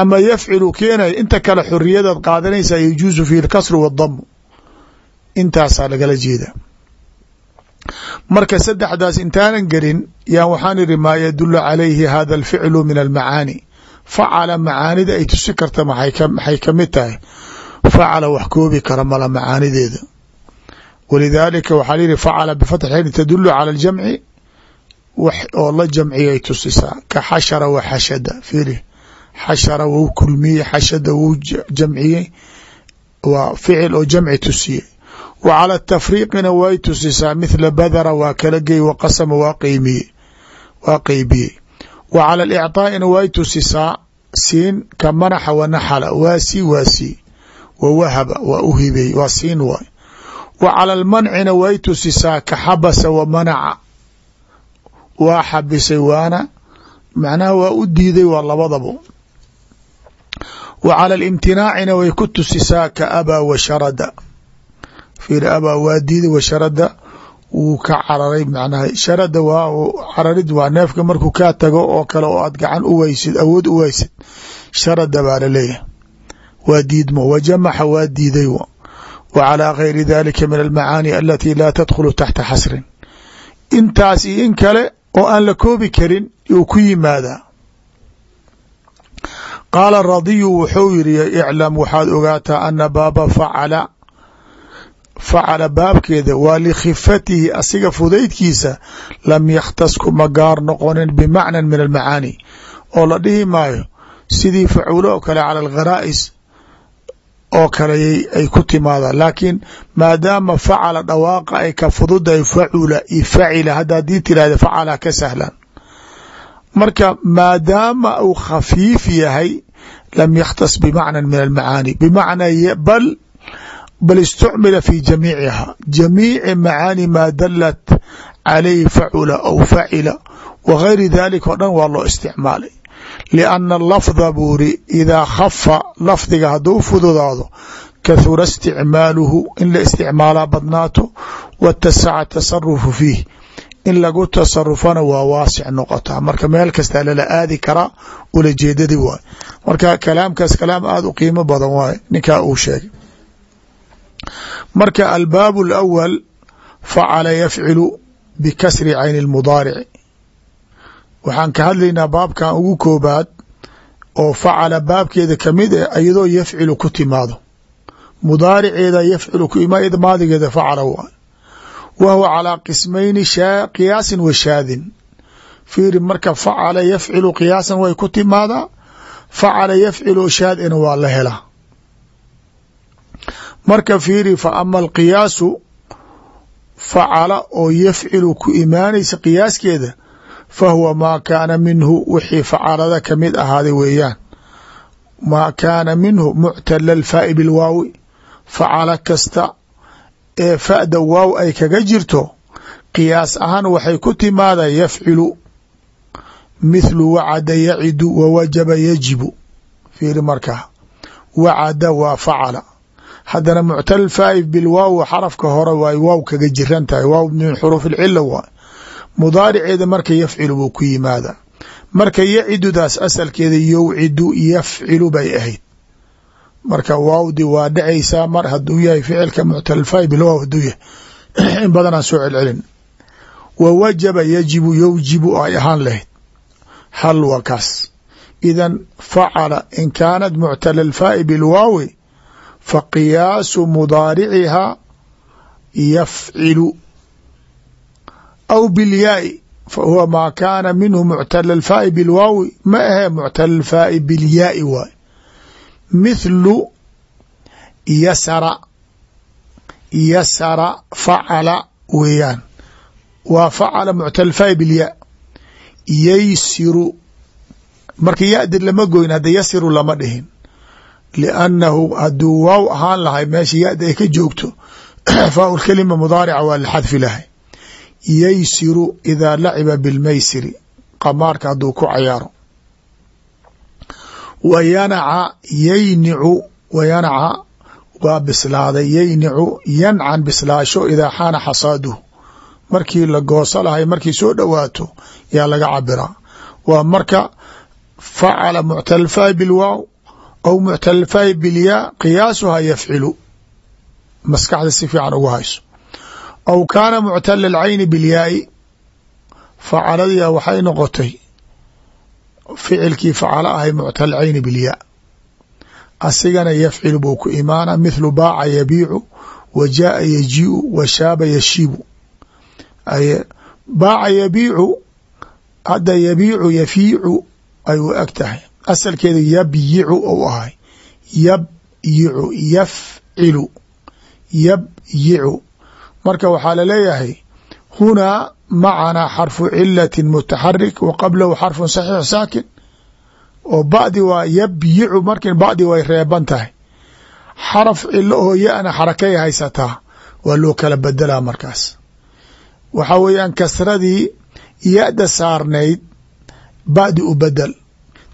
ama yafcilu keenaya inta kale xoriyadaad qaadanaysaa yajuusu fihi lkasru wadamu intaasaa lagala jeeda. Marka saddexdaas intaanan gelin yaan waxaan iri maa yadulu calayhi hada alficlu min almacaani? Facala macaanida ay tusi karta maxay ka mid tahay? Facala wax koobi kara mala macaanideeda. Walidaalika waxaa layihi facala bifatxin tadulu cala aljamci. Wax oo la jamciyay tusisaa. Ka xashara wa xashada fiiri. Xashara wou kulmiyey xashada wou jamciyey. Waa ficil oo jamci tusiyey wa cala tafriiqina way tusisaa mithla badara waa kala gey wa qasama waa qeymiye waa qeybiyey wa cala alicطaa'ina way tusisaa siin ka manaxa wa naxala waa sii waa sii. Wa wahaba waa u hibey waa siin waay. Wa cala almancina waa xabisay waana macnaha waa u diiday waa labadaba. Wa cala alimtinaacina way ku tusisaa ka abaa wa fiir abaa waa diiday wa sharada wuu ka cararay macnaha sharada waa cararid waa neefka markuu kaa tago oo kale oo aad gacan u weysid awood u weysid sharada baa la leeyahay waa diidmo wa jamaxa waa diiday wa calى gayri dalika min almacaani alati laa tadkhulu taxta xasrin. Intaas iyo in kale oo aan la koobi karin yuu ku yimaadaa. Qaala radiyu wuxuu yidhi iclam waxaad ogaataa ana baaba facala facala baabkeeda waa likhifatihi asiga fudaydkiisa lam yakhtasku ma gaar noqonin bimacnan min almacaani oo la dhihi maayo sidii facuulo oo kale cala algharaa'is oo kale ay ku timaadaan laakiin maadaama facala dhawaaqa ay ka fududahay facula iyo facila hadda haddii tirahda facala ka sahlan marka maadaama uu khafiif yahay lam yakhtas bimacna min almacaani bimacnaa bal bal istucmila fi jamiiciha jamiici macaani maa dalat calayhi facula aw facila wa gayri dalika oo dhan waa loo isticmaalay lianna lafda buuri idaa khafa lafdiga hadduu fududaado kahura isticmaaluhu in la isticmaalaa badnaato watasaca tasarufu fiih in lagu tasarufana waa waasic noqotaa marka meel kastaa lala aadi karaa ulajeedadii waay marka kalaamkaas kalaam aada u qiimo badan waay ninkaa uu sheegay marka albaab alawal facala yafcilu bikasri cayni اlmudaarici waxaan ka hadlaynaa baabkan ugu koobaad oo facala baabkeeda ka mid eh iyadoo yafcilu ku timaado. Mudaariceeda yafcilu ku imaa maadigeeda facala waay wa huwa calaa qismayni qiyaasin wa shaadin. Fiiri marka facala yafcilu qiyaasan way ku timaadaa facala yafcilu shaadina waa la helaa marka fiiri fa ama alqiyaasu facala oo yafcilu ku imaanaysa qiyaaskeeda fa huwa maa kaana minhu wixii facalada ka mid ahaaday weeyaan. Maa kaana minhu muctala alfaa'i bilwaawi facala kasta ee fa'da waaw ay kaga jirto qiyaas ahaan waxay ku timaada yafcilu mithlu wacada yacidu wa wajaba yajibu. Fiiri markaa wacada waa facala haddana muctal faa'i bilwaaw xarafka hore waay waaw kaga jiran tahay waaw min xuruuf ilcila mudaariceeda marka yafcilu buu ku yimaada marka yacidudaas asalkeeda yowcidu yafcilu bay ahayd. Marka waawdi waa dhacaysaa mar haduu yahay ficilka muctalfaa'i bilwaaw haduu yahay [CLEARS THROAT] in badanaan soo celcelin. Wa wajaba yajibu yowjibu ay ahaan lahayd. Hal waa kaas. Idan facala in kaanat muctala bilwaawi fa qiyaasu mudaaricihaa yafcilu. Aw bilyaai fa huwa maa kaana minhu muctala alfaa'i bilwaawi ma ahe muctala alfaa'i bilyaai waay. Mithlu yasara yasara facala weeyaan. Waa facala muctala alfaa'i bilyaa yaysiru. Marka yadir lama goyn hadda yasiru lama dhihin liannahu hadduu waaw ahaan lahay meesha yada ay ka joogto [CLEARS THROAT] faa lkalima mudaarica waa la xadfi lahay. Yaysiru idaa laciba bilmaysiri qamaarka hadduu ku cayaaro. Wa yanaca yaynicu wa yanaca waa bislaaday. Yaynicu yancan bislaasho idaa xaana xasaaduhu. Markii la gooso lahay markii soo dhowaato yaa laga cabiraa. Waa marka facala muctalfaa'i bilwaaw aw muctalfaa'i bilyaa qiyaasuhaa yafcilu maskaxda si fiican ugu hayso aw kaana muctala alcayni bilyaai facaladiya waxay noqotay ficilkii facalo ahay muctal cayni bilyaa asigana yafcilu buu ku imaana mithlu baaca yabiicu wa jaaa yajiiu wa shaaba yashiibu baaca yabiicu hadda yabiicu yafiicu ay u asalkeeda yabyicu ou ahay. Yabyicu yafcilu. Yabyicu. Marka waxaa la leeyahay hunaa macanaa xarfu cilati mutaxarik wa qablahu xarfun saxiix saakin. Oo ba'di waa yabyicu markin ba'di way reeban tahay. Xaraf cilo oo ya-na xarakay haysataa waa loo kala bedelaa markaas. Waxaa weeyaan kasradii ya-da saarnayd ba'di u bedel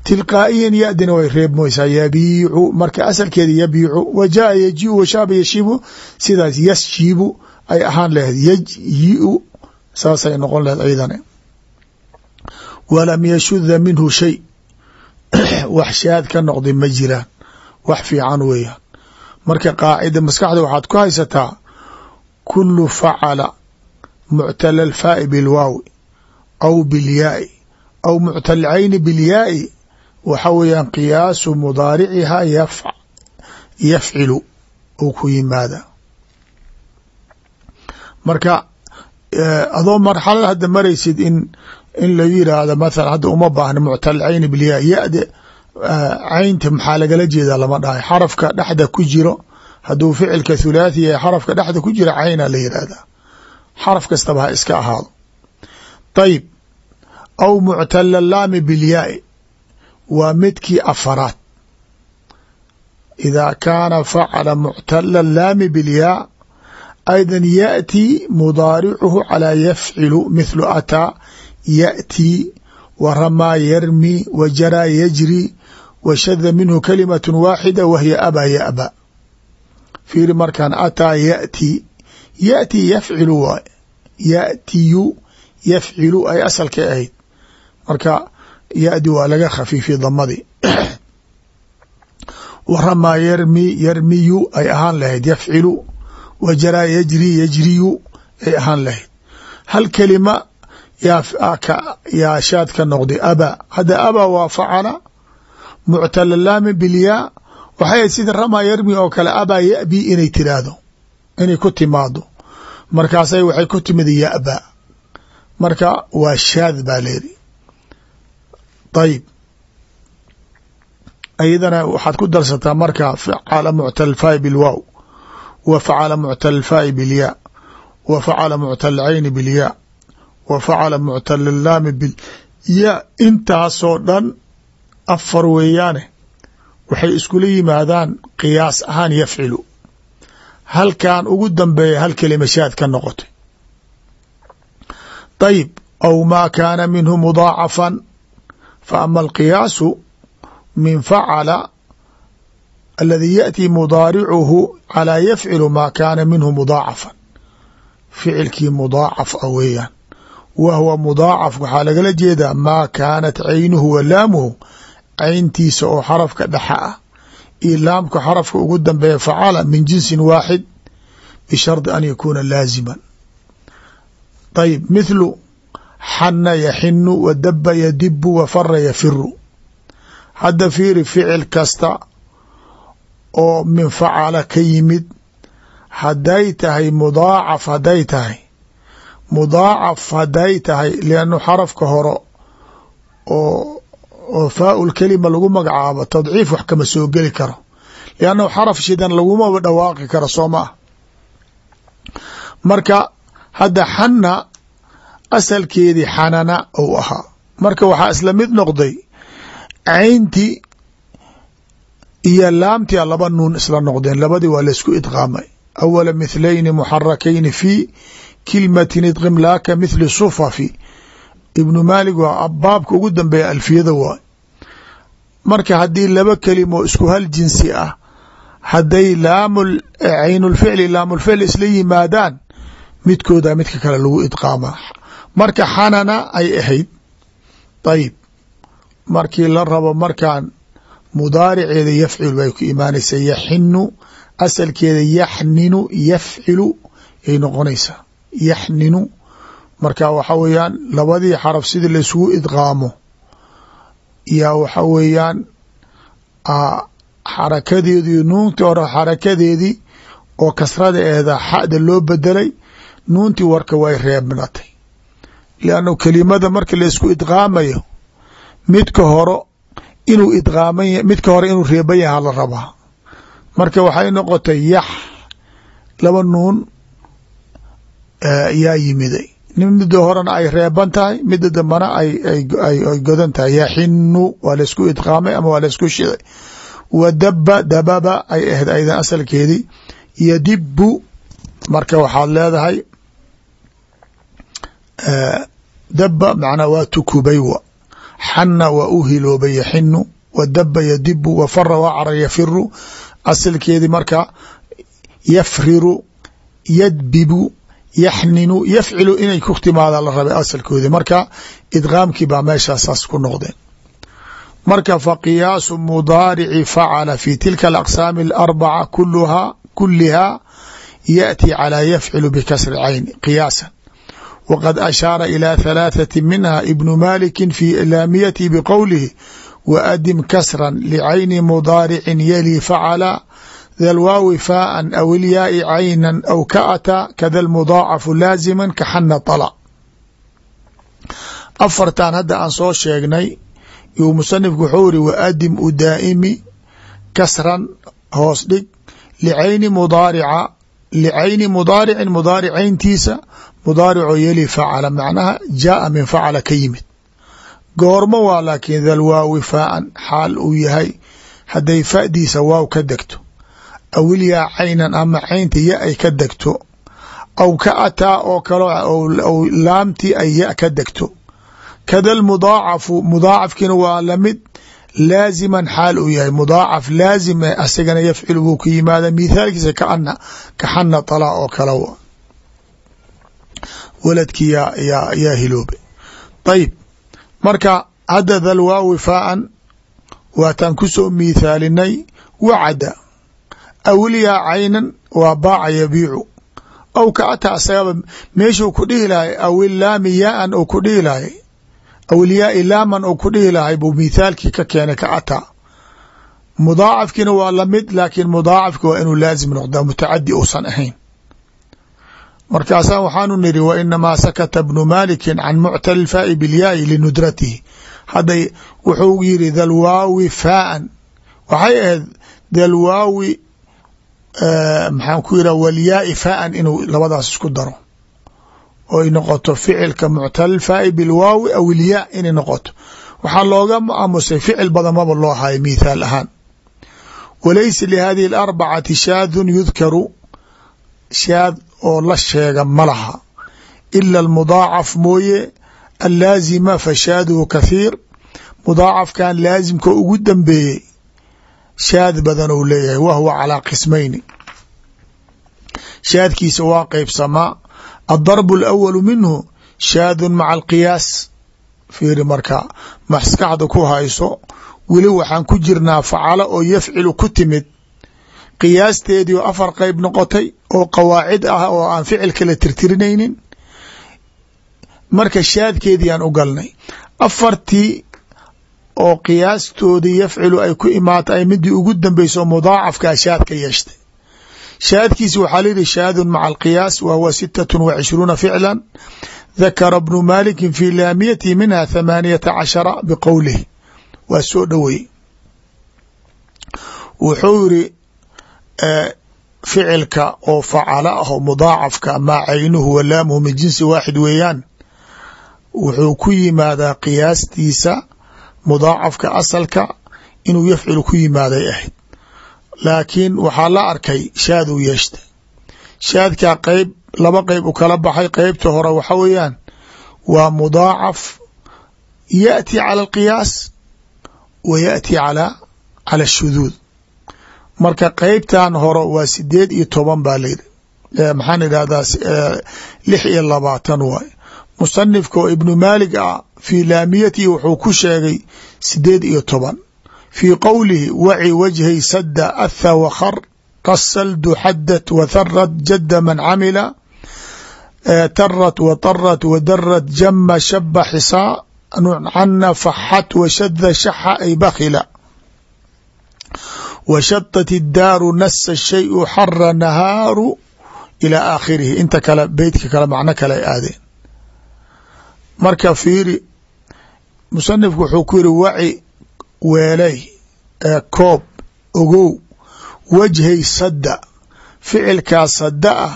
tilqaa'iyan ya-dina way reebmaysaa yabiicu marka asalkeeda yabiicu wa jaaa yajiu wa shaaba yashiibu sidaas yasjiibu ay ahaan lahayd yajyiu saasay noqon lahayd ayadana walam yashuda minhu shay [CLEARS THROAT] wax shaad ka noqday ma jiraan wax fiican weeyaan. Marka qaacida maskaxda waxaad ku haysataa kulu facala muctala alfaa'i bilwaawi aw bilyaai aw muctalcayni bilyaai waxa weeyaan qiyaasu mudaariciha yafcilu uu ku yimaada. Marka adoo marxalad hadda maraysid in in la yiraahdo mathala hadda uma baahna muctalcayni bilyaa yade caynta maxaa lagala jeedaa lama dhahay. Xarafka dhexda ku jiro hadduu ficilka thulaathi yahay xarafka dhexda ku jira cayna la yihahdaa xaraf kastaba ha iska ahaado. Ayib aw muctala laami bilyaai waa midkii afaraad idaa kaana facala muctala laami bilyaa ayda yaأtii mudaaricuhu calىa yafcilu mithlu ataa yaأtii wa ramaa yarmi wa jaraa yajri wa shada minhu kalimaة waaxida wahiya abaa yaba fiiri markaan ataa yaأtii yaأtii yafcilu waay yaأtiyu yafcilu ay asalkay ahayd marka yadi waa laga khafiifiye damadii. Wa ramaa yarmi yarmiyu ay ahaan lahayd yafcilu. Wa jaraa yajri yajriyu ay ahaan lahayd. Hal kelima yaa shaad ka noqday aba. Hadda aba waa facala muctala laami bilyaa. Waxay ahayd sida ramaa yarmi oo kale abaa yabi inay tiraahdo inay ku timaado markaasay waxay ku timid yaba. Marka waa shaad baa leeri ayib ayadana waxaad ku darsataa marka facala muctal faai bilwaaw wa facala muctal faai bilyaa wa facala muctal cayni bilyaa wa facala muctal laami bilyaa intaasoo dhan afar weeyaane waxay iskula yimaadaan qiyaas ahaan yafcilu. Halkan ugu dambeeya hal kelima shaad ka noqotay. Ayib aw maa kaana minhu mudaacafan ama alqiyaasu min facala aladii yaأtii mudaaricuhu calىa yafcilu maa kaana minhu mudaacafan ficilkii mudaacaf a weeyaan huwa mudaacaf waxaa lagala jeedaa kaanat caynuhu wa laamuhu cayntiisa oo xarafka dhexa ah iyo laamka xarafka ugu dambeeya facala min jinsin waaxid bishardi an yakuuna laaziman ayib mithlu xana yaxinu wa daba yadibu wa fara yafiru hadda fiiri ficil kasta oo min facala ka yimid hadday tahay mudaacaf hadday tahay. Mudaacaf hadday tahay liannu xarafka horo oo oo faau lkelima lagu magacaabo tadciif wax kama soo geli karo. Liannahu xaraf shidan lagumaba dhawaaqi karo soo ma ah marka hadda xana asalkeedii xanana ou ahaa. Marka waxaa isla mid noqday caynti iyo laamtia laba nuun isla noqdeen labadii waa laysku idqaamay. Awala mithlayni muxarakayni fi kilmatin idqim laaka mithli sufafi. Ibnu maalik waa baabka ugu dambeeya alfiyada waay marka haddii laba kelimo isku hal jinsi ah hadday laam caynulficli laamulficli isla yimaadaan midkooda midka kale lagu idqaama marka xanana ay ahayd. Ayib markii la rabo markaan mudaariceeda yafcil bay ku imaanaysaa yaxinu asalkeeda yaxninu yafcilu yay noqonaysaa yaxninu. Marka waxa weeyaan labadii xaraf sidii laisugu idqaamo yaa waxa weeyaan xarakadeedii nuuntii hore xarakadeedii oo kasrada eeda xada loo bedelay nuuntii warka way reebnatay liannu kelimada marka laysku idqaamayo midka horo inuu idqaaman midka hore inuu reeban yaha la rabaa marka waxay noqotay yax laba nuun yaa yimiday mida horena ay reeban tahay mida dambana ay godan tahay yaxinu waa laysku idqaamay ama waa laysku shiday wa daba dababa ay ahayd aydan asalkeedii yadibu marka waxaad leedahay daba macnaa waa tukubay xana waa u hiloobay yaxinu wa daba yadibu wa fara waa carar yafiru. Asalkeedii marka yafriru yadbibu yaxninu yafcilu inay ku timaada la rabay asalkoodii marka idqaamkii baa meeshaasaas ku noqdeen. Marka fa qiyaasu mudaarici facala fi tilka alaqsaami alarbaca kuluhaa kulihaa yaأti calى yafcilu bikasri cayni qiyaasan wqad ashaara ilى halaaثati minha ibnu maliki fi ilaamiyati bqowlihi waadim kasra lcayni mudaaricin yali facala dalwaawi faaan aw ilyaai caynan aw kaata kada lmudaacafu laazima kaxana طala afartan hadda aan soo sheegnay yu musanifku wuxuu iri waadim u daa'imi kasran hoos dhig licayni mudaarica licayni mudaaricin mudaaricayntiisa mudaarico yeli facala macnaha jaaa min facala ka yimid. Goormo waa laakiin dalwaawi faaan xaal uu yahay hadday fadiisa waaw ka degto. Awilyaa caynan ama caynta ya ay ka degto. Aw ka ataa oo kalo laamtii ay ya ka degto. Kada mudaacafu mudaacafkiina waa la mid laaziman xaal uu yahay. Mudaacaf laazim asagana yafcil wuu ka yimaada mithaalkiisa kaana kaxana طala oo kale waladkii yaa hiloobe ayib marka hadda dalwaawi faaan waataan ku soo miithaalinay wacada. Awilyaa caynan waa baaca yabiicu. Aw ka ata asagaba meeshuu ku dhihi lahay awilaami yaaan uu ku dhihi lahay. Awilyaai laaman uu ku dhihi lahay buu mithaalkii ka keenay ka ataa. Mudaacafkiina waa la mid laakiin mudaacafki waa inuu laazim noqdaa mutacadi uusan ahayn markaasaa waxaanu niri wa inamaa sakata bnu maliki can muctal faai bilyaai linudratihi. Hadday wuxuu yiri dalwaawi faaan. Waxay ahayd dalwaawi maxaan ku yirah walyaai faaan inuu labadaas isku daro. Oy noqoto ficilka muctal faai bilwaawi aw ilyaa inay noqoto. Waxaa looga aamusay ficil badan loo hayo mithaal ahaan. Walaysa lihadihi alarbacati shaadun yudkaru shaad oo la sheega ma laha. Ila almudaacaf mooye allaazima fashaaduhu kathiir. Mudaacafkan laazimka ugu dambeeyey shaad badan uu leeyahay wa huwa calaa qismayni. Shaadkiisa waa qeybsamaa. Adarb اlawalu minhu shaadun maca alqiyaas. Fiiri marka maskaxda ku hayso weli waxaan ku jirnaa facalo oo yafcilu ku timid qiyaasteedii oo afar qeyb noqotay oo qawaacid ah oo aan ficilka la tirtirinaynin marka shaadkeedii aan u galnay. Afartii oo qiyaastoodii yafcilu ay ku imaata ay midii ugu dambeyso mudaacafkaa shaad ka yeeshtay. Shaadkiisi waxaa layihi shaadun maca alqiyaas wa huwa sitat wa cishruuna ficla dakara bnu maliki fi laamiyati minha thamaaniyata cashara biqowlihi. Waa soo dhowey wuxuu yiri ficilka oo facala ah oo mudaacafka maa caynuhu wa laamuhu min jinsi waaxid weeyaan wuxuu ku yimaadaa qiyaastiisa mudaacafka asalka inuu yafcilu ku yimaaday ahayd laakiin waxaa la arkay shaad uu yeeshtay shaadkaa qeyb laba qeyb u kala baxay qeybta hore waxa weeyaan waa mudaacaf yaأti calى اlqiyaas wa yaأti calى calى الshuduud marka qeybtan hore waa sideed iyo toban baa layidhi maxaan idhahdaa lix iyo labaatan waay. Musanifka oo ibnu maalig ah fii laamiyatihi wuxuu ku sheegay sideed iyo toban. Fii qowlihi waci wajhay sada atha wakar kasaldu xadat watharat jada man camila tarat watarat wadarat jama shaba xisaa cana faxat washada shaxa ay bakhila washatat اdaaru nasa shayu xara nahaaru ilى aakhirihi inta kale beytka kale macno kale ay aadeen marka fiiri musanifku wuxuu ku yiri waci weelay ee koob ogow wajhay sadda ficilkaa sadda ah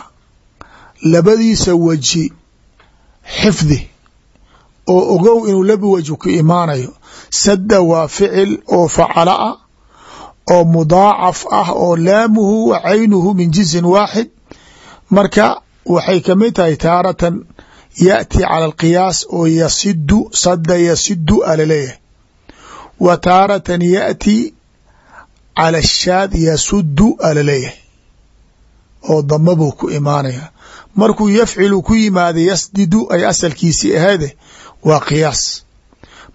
labadiisa weji xifdi oo ogow inuu laba wejhi ku imaanayo sadda waa ficil oo facala ah oo mudaacaf ah oo laamuhu wa caynuhu min jinsin waaxid marka waxay kamid tahay taaratan yaأti calى اlqiyaas oo yasidu sada yasidu alaleeyahay wa taaratan yaأti calى shaad yasudu alaleeyahay oo dama buu ku imaanaya markuu yafcilu ku yimaada yasdidu ay asalkiisii aheede waa qiyaas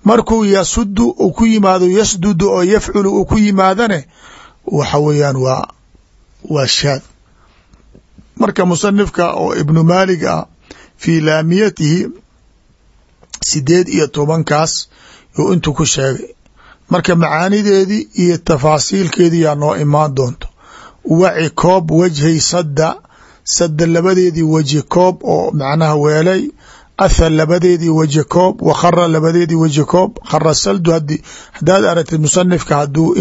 markuu yasudu uu ku yimaado yasdudu oo yafculu uu ku yimaadane waxa weeyaan waa waa shaad. Marka musanifka oo ibnu maalig ah fii laamiyatihi sideed iyo tobankaas yuu intu ku sheegay marka macaanideedii iyo tafaasiilkeedii yaa noo imaan doonto. Waci koob wajhay sadda sadda labadeedii weji koob oo macnaha weelay athar labadeedii weji koob wa labadeedii weji koob khara saldu hadi haddaad aragtid musanifka hadduu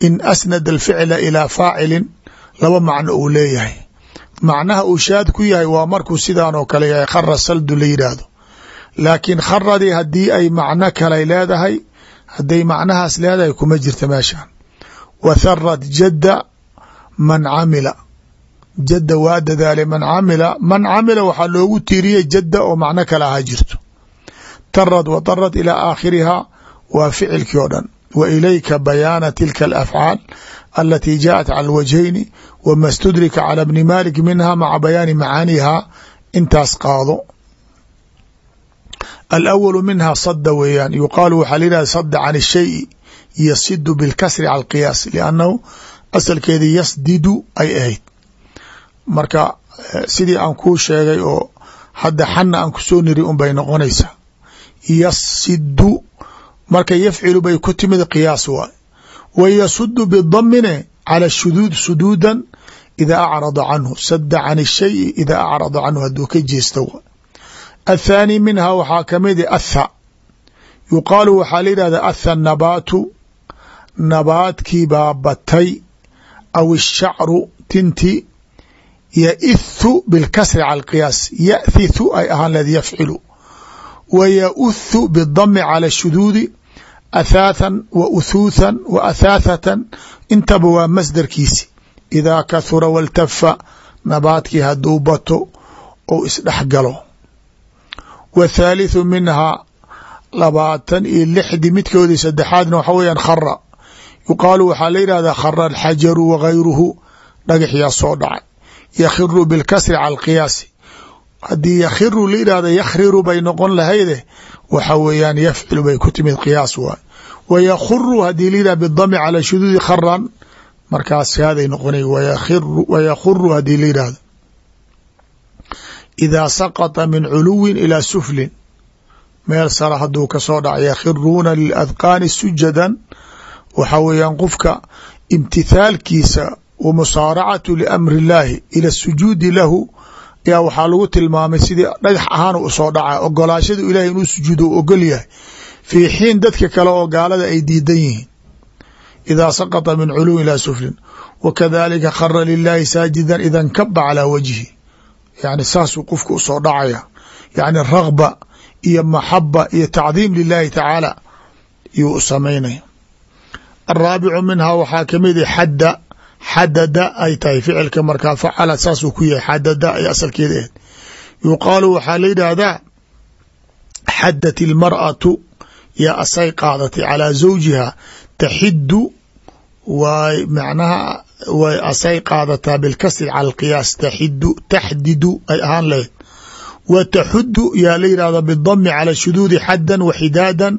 in asnada alficla ilaa faacilin laba macno uu leeyahay macnaha uu shaad ku yahay waa markuu sidaan oo kale yahay khara saldu la yidhaahdo laakiin kharadii haddii ay macno kalay leedahay hadday macnahaas leedahay kuma jirta meeshaan wa tharad jadda man camila jadda waa dadaale man camila man camila waxaa loogu tiiriyey jadda oo macno kale aha jirto tarad wa darad ilaa aakhirihaa waa ficilkii oo dhan wa ilayka bayaana tilka alafcaal alatii jaءat cala alwajhayni wama studrika cala bni malik minha maca bayaani macaaniha intaas qaado alawalu minha sada weeyaan yuqaalu waxaa la yihahda sada can الshayi yasidu bilkasri cala alqiyaas liannahu asalkeedii yasdidu ay ahayd marka sidii aan kuu sheegay oo hadda xana aan ku soo niri un bay noqonaysaa yasidu marka yafcilu bay ku timid qiyaas waay wa yasudu bidamine cala shuduud suduudan idaa acrada canhu sada can الshayi idaa acrada canhu hadduu ka jeesta waay athaani minha waxaa kamida atha yuqaalu waxaa la yidhahda atha nabaatu nabaadkii baa batay aw ishacru tinti yaithu bilkasri cala alqiyaas yathithu ay ahaan leed yafcilu wa yauthu bidami cala shuduudi athaathan wa uthuuthan wa athaathatan intaba waa masdarkiisi idaa kahura waltafa nabaadkii hadduu bato ou isdhex galo wa thaalithu minhaa labaatan iyo lixdii midkoodii saddexaadna waxa weeyaan khara yuqaalu waxaa la yidhahdaa khara alxajaru wagayruhu dhagaxyaa soo dhacay yakhiru bilkasri cala alqiyaasi. Haddii yakhiru la yidhahda yakhriru bay noqon lahayde waxa weeyaan yafcilu bay ku timid qiyaas waay. Wa yakhuru haddii la yidhahda bidami cala shuduudi kharan markaas haaday noqonay wa yakhuru haddii la yidhahdo idaa saqطa min culuwin ilaa suflin meel sara hadduu ka soo dhaca yakhiruuna liladqaani sujadan waxa weeyaan qofka imtithaalkiisa wa musaaracatu liamri اllaahi ila sujuudi lahu yaa waxaa lagu tilmaamay sidii dhagax ahaan u soo dhaca ogolaashadu ilahay inuu sujuudo u ogol yahay fii xiin dadka kale oo gaalada ay diidan yihiin idaa saqطa min culuwin ilaa suflin wa kadalika khara lilaahi saajidan ida nkaba calaa wajhi yani saasuu qofku u soo dhacaya yani ragba iyo maxaba iyo tacdiim lilahi tacaala yuu u samaynaya araabicu minhaa waxaa ka mid xadda xadada ay tahay ficilka markaa facala saasuu ku yahay xadada ay asalkeeda ahayd. Yuqaalu waxaa la yidhaahdaa xadat ilmar'atu yaa asay qaadatay calaa zawjiha taxidu waay macnaha way asay qaadataa bilkasri cala alqiyaas taxidu taxdidu ay ahaan lahayd. Wa taxudu yaa la yidhahda bidami cala shuduudi xaddan wa xidaadan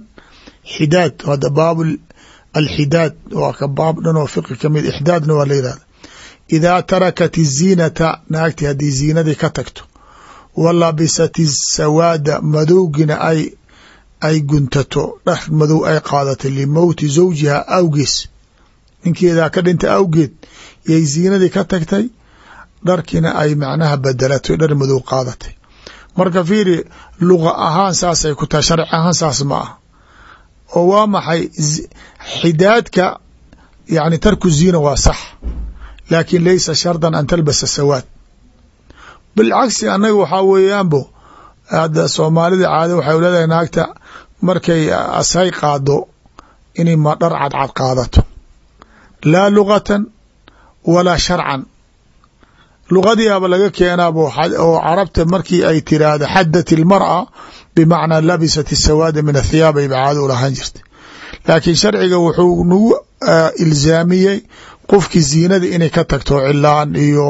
xidaad hada baab alxidaad waa ka baab dhan oo fiqi ka mid ixdaadna waa la yidhahda idaa tarakat iziinata naagti haddii ziinadii ka tagto wa labisat sawaada madowgina ay ay guntato dhar madow ay qaadatay limowti zawjiha awgees ninkeedaa ka dhintay awgeed yay ziinadii ka tagtay dharkina ay macnaha bedelatay dhar madow qaadatay marka fiiri luga ahaan saasay ku tahay sharci ahaan saas ma ah oo waa maxay xidaadka yani tarku ziina waa sax laakin laysa shardan an talbasa sawaad. Bilcagsi annaga waxaa weeyaanbo hadda soomaalida caado waxay leedahay naagta markay asay qaado inay ma dhar cadcad qaadato. Laa lugatan walaa sharcan. Lugadiiaba laga keenaab oo carabta markii ay tiraahdo xadat ilmar'a bimacnaa labisat isawaada min athiyaab ay bacaado u lahaan jirtay laakiin sharciga wuxuu nagu ilzaamiyey qofkii ziinada inay ka tagto cilaan iyo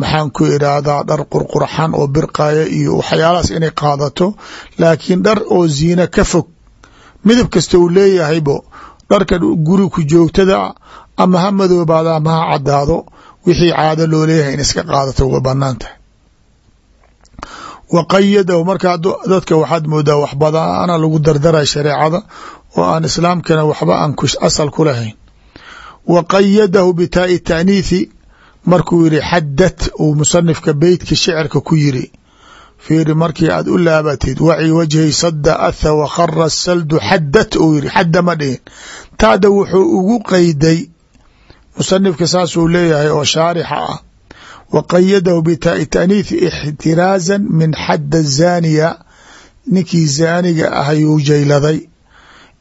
maxaan ku irahdaa dhar qurqurxan oo birqaya iyo waxyaalahaas inay qaadato. Laakiin dhar oo ziina ka fog midab kasta uu leeyahaybo dharka guri ku joogtada ama ha madoobaado ama ha cadaado wixii caado loo leeyahay in iska qaadato wa bannaan tahay wa qayadahu markaa dadka waxaad moodaa wax badana lagu dardaray shareecada oo aan islaamkana waxba aan asal ku lahayn. Wa qayadahu bitaai taaniithi markuu yiri xadat uu musanifka beytka shicirka ku yiri fiiri markii aad u laabatid waci wajhi sada atha wakhara saldu xadat uu yiri xadda ma dhihin. Taada wuxuu ugu qeyday musanifka saasuu leeyahay oo shaarixa ah. Wa qayadahu bitaai taaniithi ixtiraaza min xadda zaaniya ninkii zaaniga ah ayuu jayladay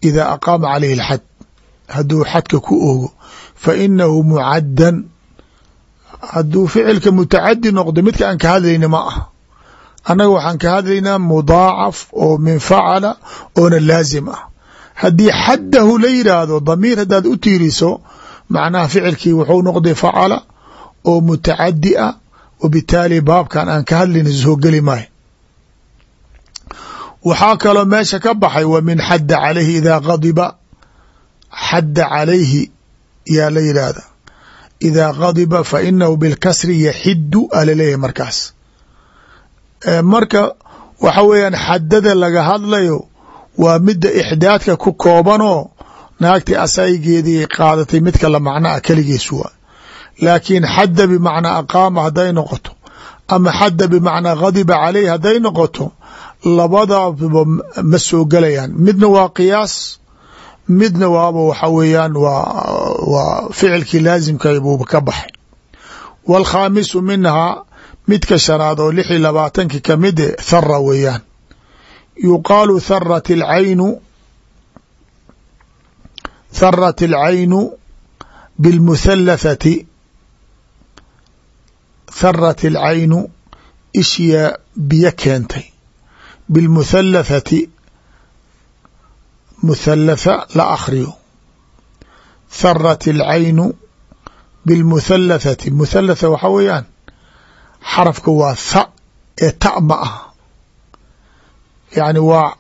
idaa aqaama caleyhi alxad hadduu xadka ku ogo fa inahu mucaddan hadduu ficilka mutacadi noqdo midka aan ka hadlayna ma ah annaga waxaan ka hadlaynaa mudaacaf oo min facala oona laazim ah haddii xaddahu la yidhaahdo damiir haddaad u tiiriso macnaha ficilkii wuxuu noqday facala oo mutacadi ah wabitaali baabkan aan ka hadlayna soo geli maayo waxaa kaloo meesha ka baxay wa min xadda calayhi idaa gadiba xadda calayhi yaa la yidhaahda idaa gadiba fa inahu bilkasri yaxidu alaleeyahay markaas. Marka waxa weeyaan xadada laga hadlayo waa midda ixdaadka ku koobanoo naagtii asaygeedii qaadatay midka la macno ah keligiis waa. Laakiin xadda bimacnaa aqaama hadday noqoto ama xadda bimacnaa gadiba caleyh hadday noqoto labadaba ma soo gelayaan midna waa qiyaas midna waaba waxa weeyaan waa ficilkii laasimka buuba ka baxay wاlkhaamisu minhaa midka shanaad oo lix iyo labaatanki kamide thara weeyaan yuqaalu tharat اlcaynu tharat اlcaynu biاlmuthalathati tharat اlcaynu ishya biyo keentay biاlmuthalathati muthalatha la akhriyo tharat اlcaynu biاlmuthalathati muthalatha waxa weeyaan xarafka waa tha ee ta ma ah yacni waa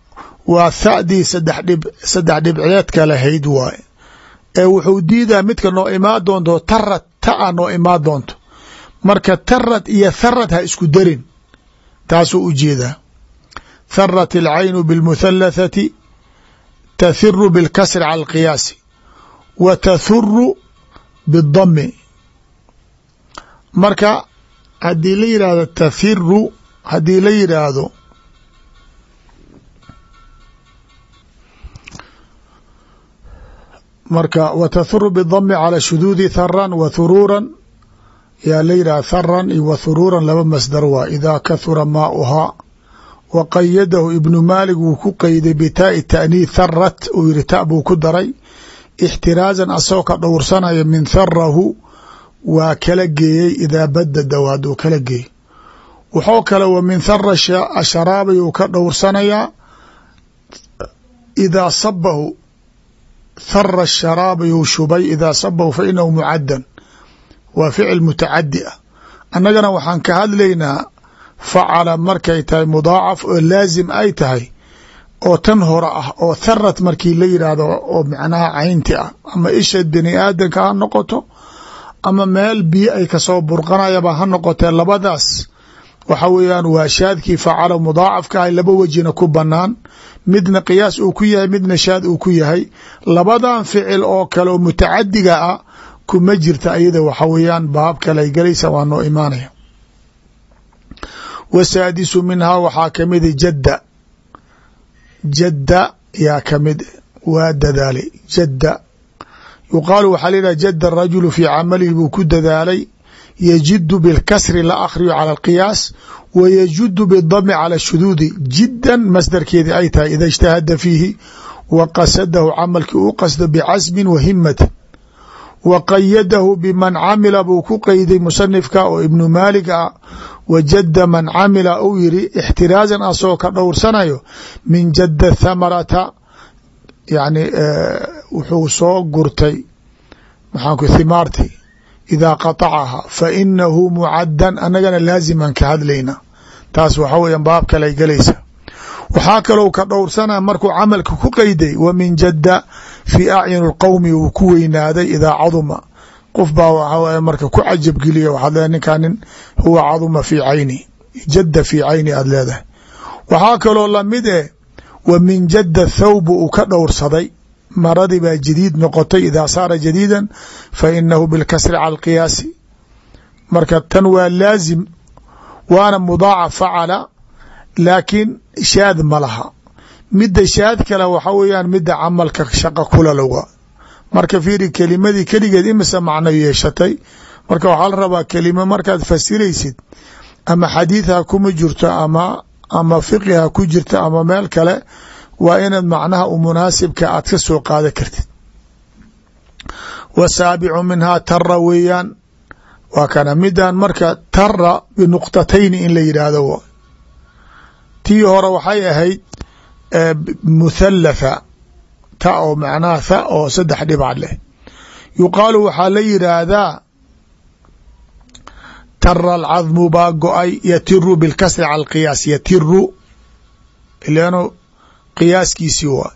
waa thadii saddex dhib saddex dhibceedka lahayd waaye ee wuxuu diidaa midka noo imaan doonto tarad ta a noo imaan doonto marka tarad iyo tharad ha isku darin taasuu u jeedaa tharat alcaynu biاlmuthalathati tathiru biاlkasri cala alqiyaasi wa tathuru biاdami marka haddii la yidhaahdo tafiru haddii la yidhaahdo marka wa tahuru bidami calى shuduudi tharan wa thuruuran yaa la yidhahda tharan iyo wa thuruuran laba masdar waa idaa kahura maauhaa wa qayadahu ibnu maalik wuu ku qeyday bitaa'i taaniih tharat uu yihi ta buu ku daray ixtiraazan asagoo ka dhowrsanaya min tharahu waa kala geeyey idaa badada hadduu kala geeyey wuxuu kale wa min thara sharaabi uu ka dhowrsanayaa idaa sabahu thara sharaabi uu shubay idaa sabahu fa inahu mucaddan waa ficil mutacadi ah annagana waxaan ka hadlaynaa facala markay tahay mudaacaf oo laazim ay tahay oo tan hore ah oo tharat markii la yidhaahdo oo macnaha caynti ah ama isha bini aadanka ha noqoto ama meel biyo ay ka soo burqanayaba ha noqotee labadaas waxa weeyaan waa shaadkii facala mudaacafka ah laba wejina ku banaan midna qiyaas uu ku yahay midna shaad uu ku yahay labadan ficil oo kale oo mutacadiga ah kuma jirta ayada waxa weeyaan baab kale ay galaysa waa noo imaanaya wasaadisu minhaa waxaa kamida jadda. Jadda yaa ka mid waa dadaalay jadda. Yuqaalu waxaa la yidhaha jada rajulu fii camalihi buu ku dadaalay. Yajidu bilkasri la akhriyo cala alqiyaas wa yajudu bidami cala shuduudi. Jiddan masdarkeedii ay tahay ida ijtahada fiihi wa qasadahu camalkii u qasdo bicasmin wa himatin wa qayadahu biman camila buu ku qeyday musanifka oo ibnu maalik ah. wajada man camila uu yiri ixtiraazan asagoo ka dhowrsanayo min jada thamarata yani wuxuu soo gurtay. Maxaanku thimaarti idaa qatacaha fa inahu mucaddan annagana laaziman ka hadlayna. Taas waxa baab kaley galaysa. Waxaa kalou ka dhowrsana markuu camalka ku qeyday. wa min jadda fii acyuni اlqowmi uu ku weynaaday idaa caduma. Qof baa waxa marka ku cajabgeliya waxaad le ninkaa nin huwa caduma fii cayni jadda fii cayni aada leedahay. Waxaa kaloo la mid eh wa min jadda thawbu uu ka dhowrsaday. Maradii baa jadiid noqotay idaa saara jadiidan fa inahu bilkasri cala alqiyaasi marka tan waa laazim waana mudaaca facala laakiin shaad ma laha midda shaad kale waxa weeyaan midda camalka shaqa kula loga marka fiiri kelimadii keligeed imise macno yeeshatay? Marka waxaa la rabaa kelima markaad fasiraysid ama xadiidha kuma jirto ama ama fiqiha ku jirta ama meel kale waa inaad macnaha u munaasibka aad ka soo qaada kartid. Wasaabicu minhaa tara weeyaan. Waa kana midan marka tara binuqtatayni in la yidhaahdo. Tii hore waxay ahayd muthallafa ta oo macnaha tha oo saddex dhibcad leh. Yuqaalu waxaa la yidhaahdaa tara alcadmu baa go'ay yatiru bilkasri cala alqiyaas. Yatiru ilaanu qiyaaskiisii waa.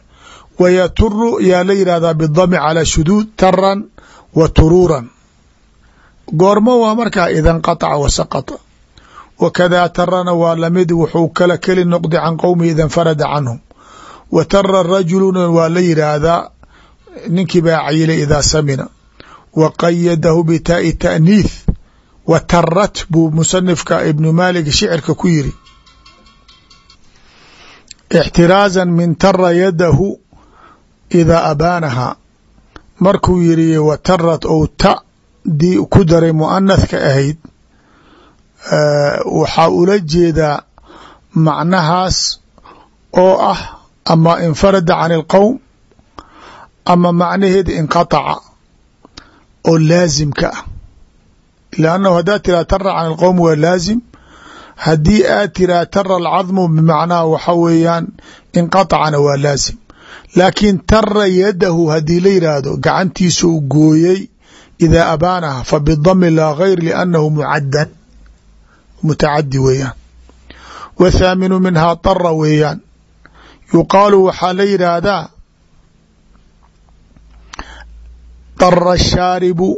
Wa yaturu yaa la yidhaahdaa bidami calaa shuduud taran wa turuuran. Goormo waa markaa idanqataca wasaqata wakadaa tarana waa la mid wuxuu kala keli noqdi can qowmi ida nfarada canhum wa tara rajuluna waa la yidhaahdaa ninkii baa cayilay idaa samina wa qayadahu bitaa'i ta'niith wa tarat buu musanifka ibnu maalik shicirka ku yiri ixtiraaza min tara yadahu idaa abaanaha markuu yiri wa tarat ou ta dii ku daray muanathka ahayd waxaa ula jeedaa macnahaas oo ah ama infarada can ilqowm ama macnaheeda inqataca oo laasimka ah. Lannahu haddaad tiraa tara can ilqowm waa laazim. Haddii aad tiraa tara alcadmu bimacnaha waxa weeyaan inqatacana waa laazim. Laakiin tara yadahu haddii la yidhaahdo gacantiisa u gooyey idaa abaanaha fa bidami laa gayr liannahu mucadan mutacadi weeyaan wa thaaminu minhaa tara weeyaan yuqaalu waxaa la yidhaahdaa tara shaaribu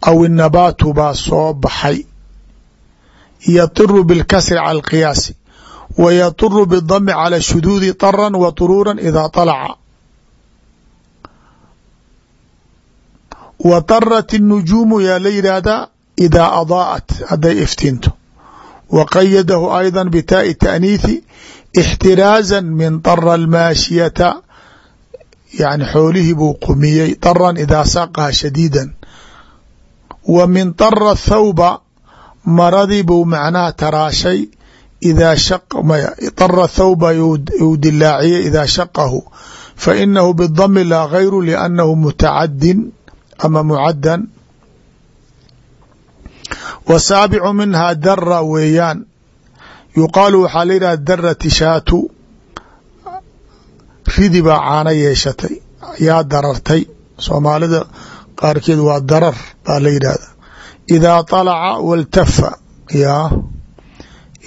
aw inabaatu baa soo baxay yatiru bilkasri cala alqiyaasi wa yaturu bidami cala shuduudi taran wa turuura idaa طalaca wa tarat الnujuumu yaa la yidhaahdaa idaa adaa'at hadday iftiinto wa qayadahu ayضa bitaaءi taأniiثi اxtiraaza min tara almaashiyata yani xoolihii buu qumiyey taran idaa saqaha shadiida wa min tara thawba maradii buu macnaha taraashay idaa tara thawba uu dilaaciyey idaa shaqahu fa inahu bidami laa gayru liannahu mutacadin ama mucadan wa saabicu minhaa dara weeyaan. Yuqaalu waxaa la yidhaha dara tishaatu. Ridi baa caano yeeshatay yaa darartay. Soomaalida qaarkeed waa darar baa la yidhaahda idaa طalaca waltafa ya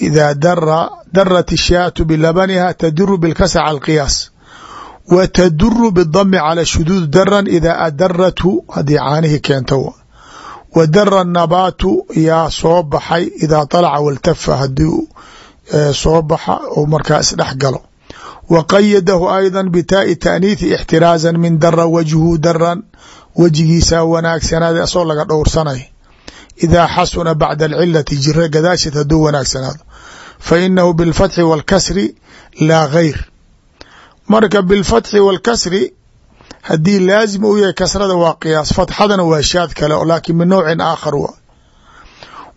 idaa dara darat ishaatu bilabaniha tadiru bilkasa cala alqiyaas. Wa taduru bidami cala shuduud daran idaa adarathu haddii caanihii keento wadara nabaatu yaa soo baxay idaa طalaca waltafa haddii soo baxa oo markaa isdhex galo wa qayadahu ayda bitaai taaniihi ixtiraazan min dara wajhu daran wejigiisaa wanaagsanaada asoo laga dhowrsanay idaa xasuna bacda alcilati jira gadaasheed haduu wanaagsanaado fa inahu bilfatxi walkasri laa gayr marka bilfatxi walkasri haddii laazim uu yahay kasrada waa qiyaas fatxadana waa shaad kale laakiin min nowcin aakhar wa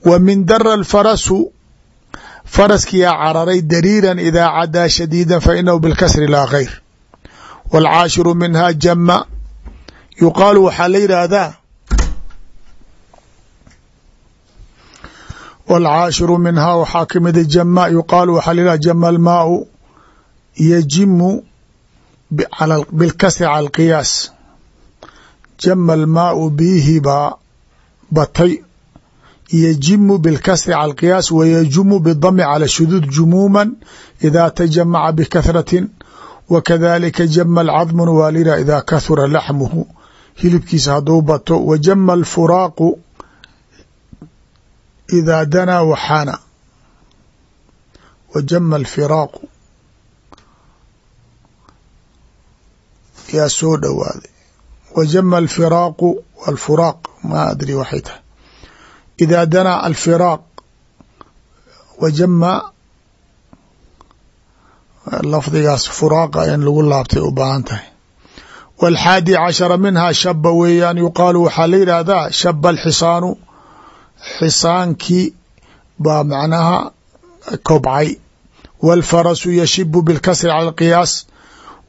wa min dara alfarasu faraskiyaa cararay dariiran idaa cadaa shadiida fa inahu bilkasri laa gayr wاlcaashiru minha jama yuqaalu waxaa la yidhaahdaa wاlcaashiru minhaa waxaa kamida jama yuqaalu waxaa layidhah jama almaau yajimu bilkasri cala alqiyaas jama almaau biyihii baa batay yajimu bilkasri cala alqiyaas wa yajumu bidami cala shuduud jumuuma idaa tajamaca bikahratin wa kadalika jama alcadmuna waa layidhah idaa kahura laxmuhu hilibkiisa hadduu bato wa jama alfuraaqu idaa danaa waxaana wajama alfiraaqu yaa soo dhowaaday wajama alfiraaqu alfuraaq ma adri waxay tahay idaa danaa alfiraaq wajama lafdigaas furaaqa in lagu laabtay u baahan tahay wاlxaadi cashara minhaa shaba weeyaan yuqaalu waxaa la yidhaahdaa shaba alxisaanu xisaankii baa macnaha kobcay wاlfarasu yashibu bilkasri cala اlqiyaas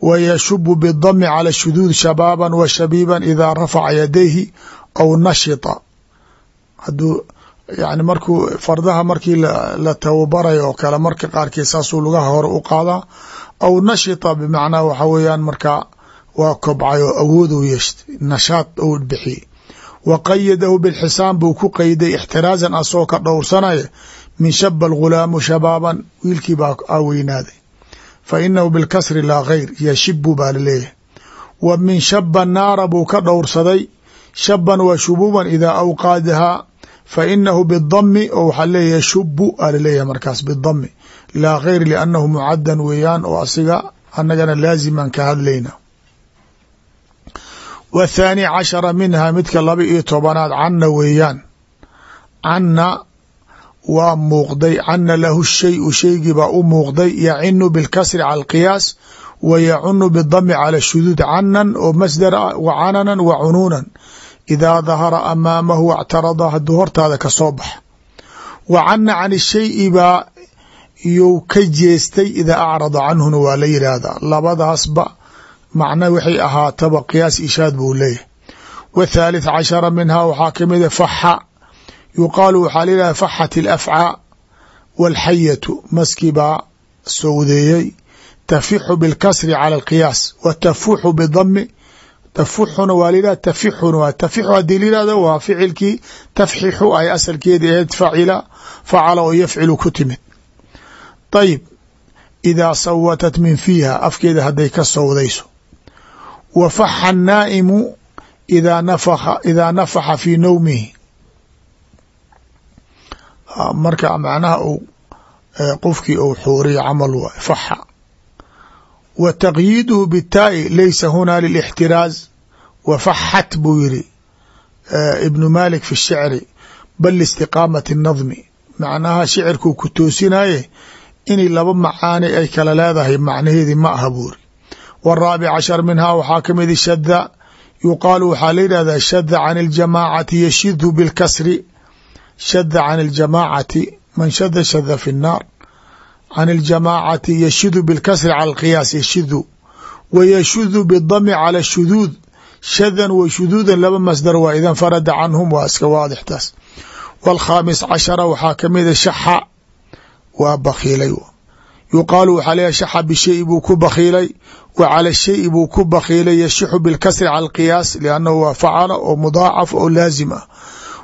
bidami cala shuduud shabaaban wa shabiiban idaa rafaca yadayhi aw nashita haduu yani markuu fardaha markii la tababarayo oo kale marka qaarkiis saasuu lugaha hore u qaadaa aw nashita bimacnaa waxa weeyaan markaa waa kobcay oo awood u yeeshtay nashaad ou bixiyey wa qayadahu bilxisaan buu ku qeyday ixtiraasan asagoo ka dhowrsanaya min shaba alghulaamu shabaaban wiilkii baa a weynaaday fa inahu bilkasri laa gayr yashibu baa la leeyahay wa min shaba naara buu ka dhowrsaday shaban wa shubuuban idaa awqaadahaa. Fa inahu bidami oo waxaa leeyahay shubu aa la leeyahay markaas bidami laa gayr liannahu mucadan weeyaan oo asiga annagana laaziman ka hadlayna. Wthaani cashara minha midka laba iyo tobanaad canna weeyaan. Canna waa muuqday canna lahu shaygii baa u muuqday yacinu bilkasri cala alqiyaas wa yacunu bidami cala shuduud canan oo masdar ah wa cananan wa cunuunan. Idaa dahara amaamahu wactarada hadduu hortaada ka soo baxa. Wa cana can shayi baa iyou ka jeestay idaa acrada canhuna waa la yidhaahdaa labadaasba macna waxay ahaataba qiyaas ishaad buu leeyahay. Wthalith cashara minhaa waxaa kamida faxa yuqaalu waxaa layidhahda faxat alafcaa wاlxayatu maskii baa sowdeeyey tafixu bilkasri cala alqiyaas wa tafuxu bidami tafuxuna waa layidhahda tafixuna waa tafixu haddii layihahdo waa ficilkii tafxixu ay asalkeedii ahayd facila facala oo yafcilu ku timid ayib idaa sawatat min fiiha afkeeda hadday ka sowdayso wa faxa nafaka idaa nafaxa fii nawmihi marka macnaha uu qofkii uu xuuriyo camal waay faxa. Wa taqyiiduhu bitaa'i laysa huna lilixtiraaz. Wa faxat buu yiri ibnu malik fi shicri bal liistiqaamati nadmi macnaha shicirkuu ku toosinaye inay laba macaani ay kala leedahay macnaheedii ma aha buuri. Wraabic cashar minhaa waxaa ka mid shada yuqaalu waxaa la yidhahdaa shada can اljamaacati yashidu bilkasri shada can اljamaacati man shada shada fi الnaar can اljamaacati yashidu bilkasri cala اlqiyaas yashidu wa yashudu bidami cala shuduud shadan wa shuduudan laba masdar waa ida farada canhum waa iska waadixtaas wاlkhaamis cashara waxaa kamida shaxa waa bakhiilay yuqaalu waxaa leeyahy shaxa bishayi buu ku bakhiilay wa cala shayi buu ku bakhiilay yashixu bilkasri cala alqiyaas liannahu waa facala oo mudaacaf oo laazim ah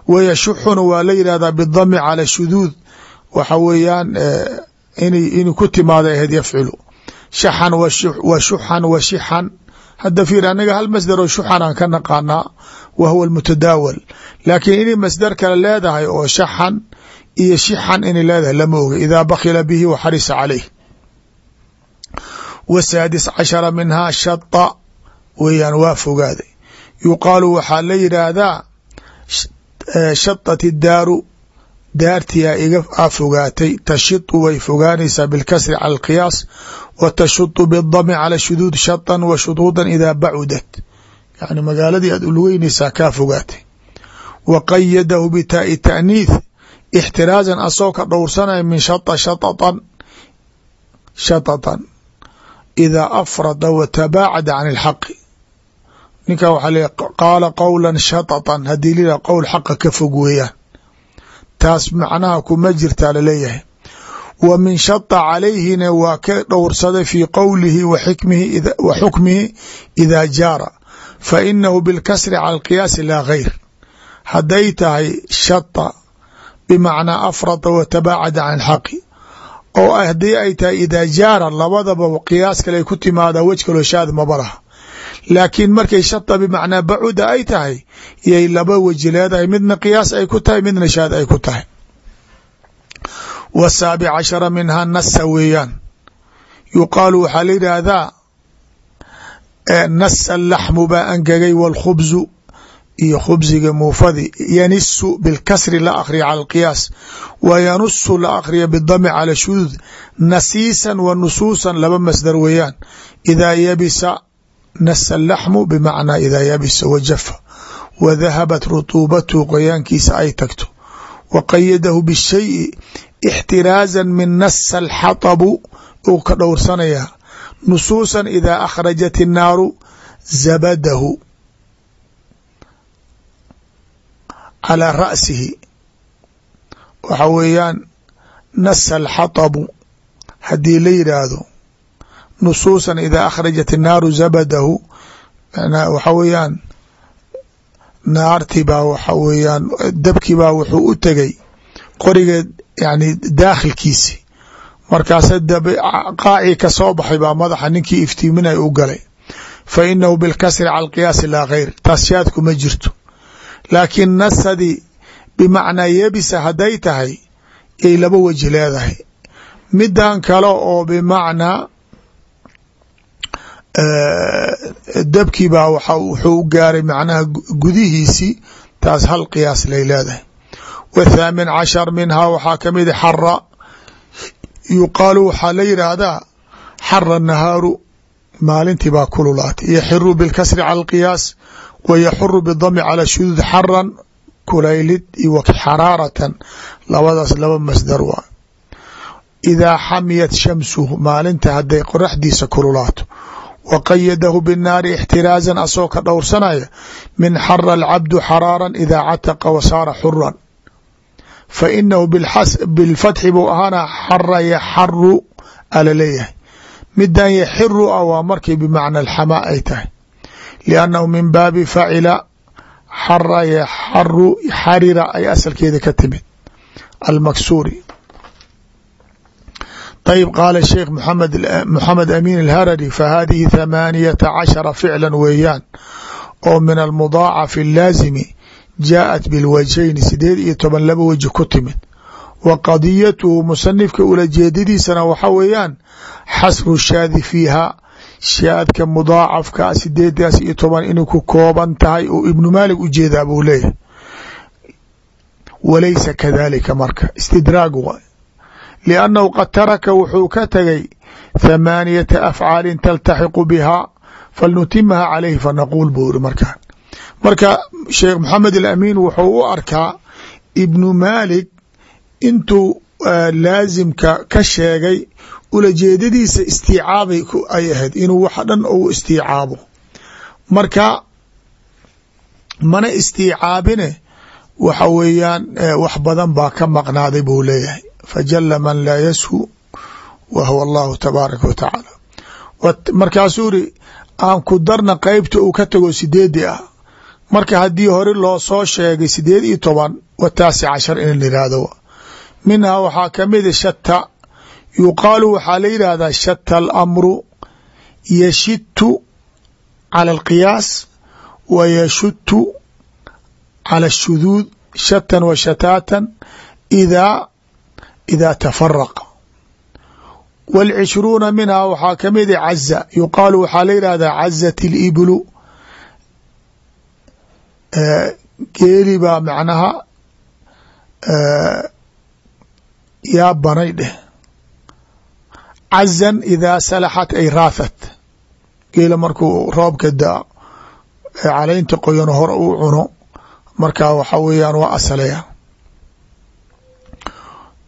wa yashuxuna waa la yidhahdaa bidami cala shuduud. Waxa weeyaan inay ku timaada ahayd yafcilu. Shaxan wa shuxan wa shixan hadda fiir anaga hal masdaroo shuxan aan ka naqaanaa wa huwa almutadaawal. Laakiin inay masdar kale leedahay oo shaxan iyo shixan inay leedahay lama oga. Idaa bakhila bihi wa xarisa caleyh wa saadis cashara minhaa shata weeyaan waa fogaaday. Yuqaalu waxaa la yidhaahdaa shatat idaaru daartiyaa iga a fogaatay tashitu way fogaanaysaa bilkasri cala alqiyaas wa tashutu bidami cala shuduud shatan wa shuduudan idaa bacudat yani magaaladii aad ulugeynaysaa kaa fogaatay. Wa qayadahu bitaa'i taaniith ixtiraazan asagoo ka dhowrsanaya min shata shatatan shatatan idaa afrada wa can ilxaqi ninkan waxaa leeya qaala qowla shatatan. Haddii lilah qowl xaqa ka fog weeyaan taas macnaha kuma jirtaa la leeyahay wa min shata calayhina waa ka dhowrsaday fii qowlihi wa xukmihi idaa jaara. Fa inahu bilkasri cala alqiyaasi laa gayr hadday tahay shata bmacnaa afrada wa tabaacada can ilxaqi oo haddii ay tahay idaa jaara labadaba qiyaas kale ay ku timaadaa wej kaloo shaad maba laakiin markay shata bimacnaa bacuda ay tahay yay laba weji leedahay. Midna qiyaas ay ku tahay midna shaad ay ku tahay. Wasaabic cashara minhaa nasa weeyaan. Yuqaalu waxaa la yidhaahdaa nasa laxmu baa angegay wاlkhubzu iyo khubsiga muufadi. Yanisu bilkasri la akriya cala alqiyaas wa yanusu la akriya bidami cala shuduud. Nasiisan wa nusuusan laba masdar weeyaan. Idaa yabisa nasa laxmu bimacnaa idaa yabisa wajafa wa dahabat rutuubatuhu qoyaankiisa ay tagto wa qayadahu bishayi ixtiraaza min nasa alxatabu uu ka dhowrsanayaa nusuusan idaa akhrajat innaaru zabadahu calىa ra'sihi waxa weeyaan nasa alxatabu haddii la yidhaahdo nusuusan idaa akhrajat innaaru zabadahu waxa weeyaan naartii baa waxa weeyaan dabkii baa wuxuu u tegay qorigeed yani daakhilkiisi. Markaasa qaacii ka soo baxay baa madaxa ninkii iftiiminay u galay. Fa inahu bilkasri cala alqiyaasi laa gayr taas ma jirto. Laakiin nasadii bimacnaa yebisa hadday tahay yay laba weji leedahay. Midan kale oo bimacnaa dabkii baa wuxuu u gaaray macnaha gudihiisii taas hal qiyaas lay leedahay. Wathaamin cashar minhaa waxaa ka mid xara yuqaalu waxaa la yidhaahdaa xara nahaaru maalintii baa kululaatay yaxiru bilkasri cala alqiyaas wa yaxuru bidami cala shuduud xaran kulaylid iyo xaraaratan. Labadaas laba masdar waa. Idaa xamiyat shamsuhu maalinta hadday qoraxdiisa kululaato wa qayadahu binnaari ixtiraazan asoo ka dhowrsanaya min xara alcabdu xaraaran idaa cataqa wa saara xuran fa inahu bilfatxi buu ahaana xara yaxaru ala leeyahay midan yaxiru ah waa markay bimacna alxamaa ay tahay liannahu min baabi facila xara yaxaru xarira ay asalkeeda ka timid almaksuuri طيب قال الشhيkh محamed أمين الhrري فhذihi ثمانيةa caشhرa فعلا weeyaan oo min المضاacف اللاaزم jاءت بالwجهين sideed iyo toban laba weji ku timid wa qadiyatuhu musanifka ula jeedadiisana waxa weeyaan xasru shaadi fiiha shaadka mudaacafka sideedaas iyo toban inay ku kooban tahay oo ibnu maalik ujeedaa buu leeyahay walaysa kadalika marka istidraag waay liannahu qad taraka wuxuu ka tegay thamaaniyata afcaalin taltaxiqu bihaa falnutimaha calayhi fanaquul buu iri markaan marka sheekh maxamed alamiin wuxuu u arkaa ibnu maalik intuu laasimka ka sheegay ulajeedadiisa istiicaabay ay ahayd inuu wax dhan ou istiicaabo marka mana istiicaabine waxa weeyaan wax badan baa ka maqnaaday buu leeyahay. Fajala man laa yashu wa huwa allahu tabaaraka wa tacaala. Markaasuu iri aan ku darna qeybta uu ka tago sideedii ah. Marka haddii hore loo soo sheegay sideed iyo toban wa taasi cashar in yihahdo minhaa waxaa kamida shata yuqaalu waxaa la yidhaahdaa shata alamru yashitu cala alqiyaas wa yashutu cala ashuduud shatan wa shataatan idaa idaa tafaraqa wاlcishruuna minhaa waxaa kamida caza yuqaalu waxaa la yidhahdaa cazat اliblu geeli baa macnaha yaa banay dheh cazan idaa salaxat ay raathat geela markuu roobka daa calaynta qoyan hore uu cuno marka waxa weeyaan waa asalaya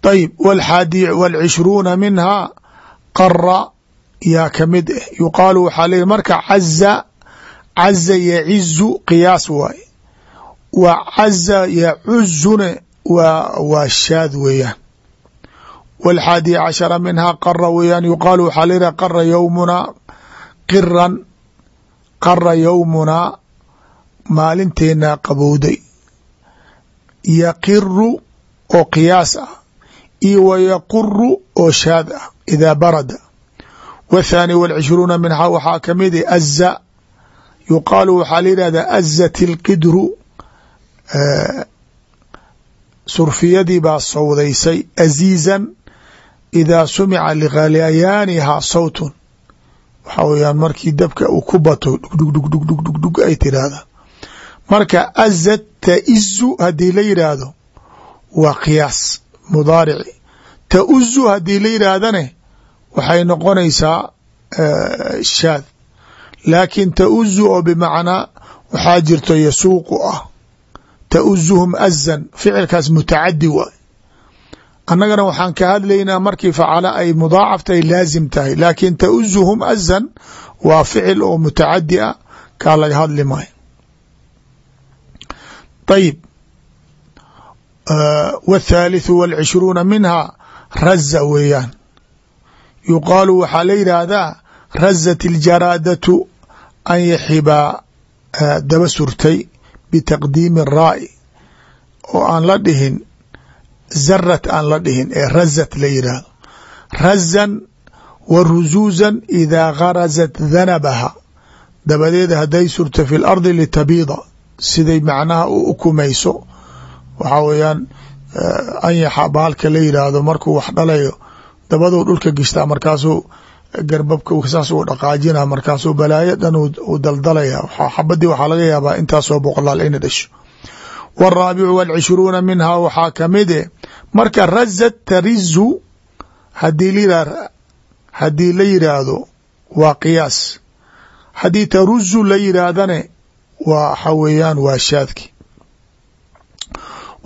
ayb wاlcishruuna minhaa qara yaa ka mid ah eh. yuqaalu waxaa leeya marka caza caza yacizu qiyaas waaye wa caza yacuzune waa waa shaad weeyaan. Wاlxaadi cashara minhaa qara weeyaan. Yuqaalu waxaa leeyaha qara yowmunaa qiran qara yowmunaa maalinteenaa qabowday. Yaqiru oo qiyaas ah iyo wa oo shaad ah idaa barada. Wthaani wاlcishruuna minhaa waxaa ka mid a aza yuqaalu waxaa la yidhahdaa azat اlqidru surfiyadii baa sawdaysay aziizan idaa sumica likhalayaanihaa sawtun. Waxaa weyaan markii dabka uu ku bato dhugdhugdhugdhugdhug ay tiraahda marka azad taizu haddii la yidhaahdo waa qiyaas mudaarici tauzu haddii la yidhaahdane waxay noqonaysaa shaad. Laakin tauzu oo bimacnaa waxaa jirto yasuuqu ah. Tauzuhum azan ficilkaas mutacadi waay annagana waxaan ka hadlaynaa markii facala ay mudaacafta ay laazim tahay. Laakin tauzuhum azan waa ficil oo mutacadi ah kaa laga hadli maayo ayib wاthaalitثu wاlcishruuna minhaa raza weeyaan yuqaalu waxaa la yidhaahdaa razat اljaraadatu an yaxibaa daba surtay bitaqdiimi raa'i oo aan la dhihin zarat aan la dhihin ee razat la yidhaahdo razan wa ruzuuzan idaa garazat danabaha dabadeeda hadday surto fi lardi litabiida siday macnaha u ukumayso waxaa weeyaan anyaxa baalka la yidhaahdo markuu wax dhalayo dabaduu dhulka gishtaa markaasuu garbabka saas uu dhaqaajina markaasuu balaayo dhan uu daldalaya. Xabadii waxaa laga yaabaa intaasoo boqolaal ina dhasho. Wاraabicu wاlcishruuna minhaa waxaa kamide marka razat tarizu haddii haddii la yidhaahdo waa qiyaas. Haddii taruzu la yidhaahdane waxa weeyaan waa shaadki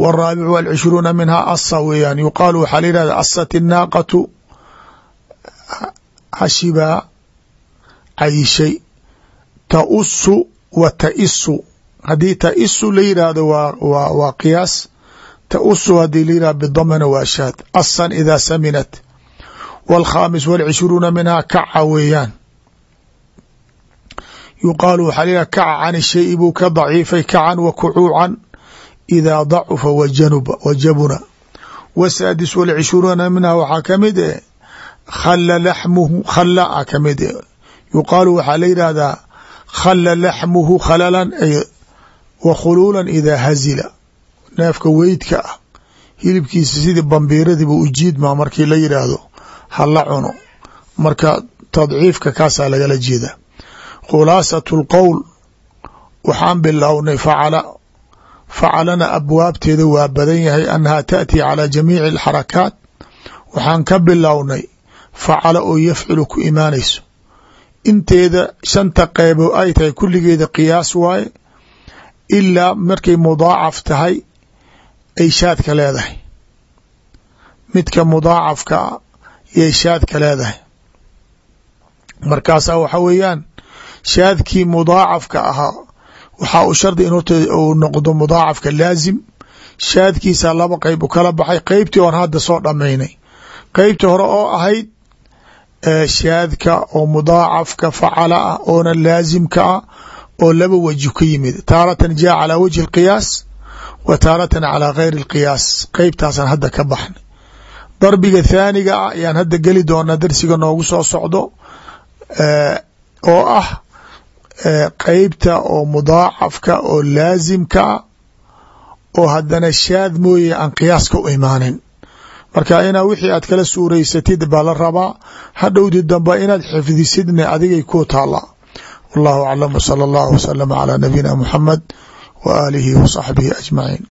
wاraabicu wاlcishruuna minhaa asa weeyaan yuqaalu waxaa la yihahda asat الnaaqatu hashibaa cayishay tausu wa taisu haddii taisu la yidhaahdo waa waa qiyaas tausu haddii la yihahdo bidamana waa shaad asan idaa saminat wاlkhaamis wاlcishruuna minhaa kaca weeyaan yuqaalu waxaa la yihah kaca can shayi buu ka daciifay kacan wa kucuucan idaa dacufa wajabuna wsaadis wاlcishruuna minhaa waxaa ka mid eh khalla laxmuhu khalla a ka mid e yuqaalu waxaa la yidhaahdaa khalla laxmuhu khalalan wa khuluulan idaa hazila. Neefka weydka ah hilibkiisa sidii bambiiradiiba u jiidmaa markii la yidhaahdo hala cuno. Marka tadciifka kaasaa lagala jeedaa khulaasatu lqowl waxaan bilownay facala facalana abwaabteeda waa badan yahay annahaa taأtii calى jamiici اlxarakaat waxaan ka bilownay facala oo yafcilu ku imaanayso inteeda shanta qeybo ay tahay kulligeeda qiyaas waaye ilaa markay mudaacaf tahay ay shaadka leedahay midka mudaacafka yay shaadka leedahay markaasaa waxa weeyaan shaadkii mudaacafka ahaa. Waxaa u shardi in horta uu noqdo mudaacafka laazim. Shaadkiisa laba qeyb u kala baxay. Qeybtii oon hadda soo dhamaynay qeybtii hore oo ahayd shaadka oo mudaacafka facala ah oona laazimka ah oo laba waji ka yimid. Taaratan jaa calaa wajhi اlqiyaas wa taaratan calaa gayri اlqiyaas qeybtaasaan hadda ka baxnay. Darbiga thaaniga ah ayaan hadda geli doonaa darsiga noogu soo socdo oo ah qeybta oo mudaacafka oo laazimka oo haddana shaad mooye aan qiyaaska u imaanin. Marka inaa wixii aad kala suuraysatid baa la rabaa hadhowdi dambe inaad xifdisidna adigay ku taalaa wallahu aclam wsala allahu wasalama calaa nabiyina muxamed wa aalihi wa saxbihi ajmaciin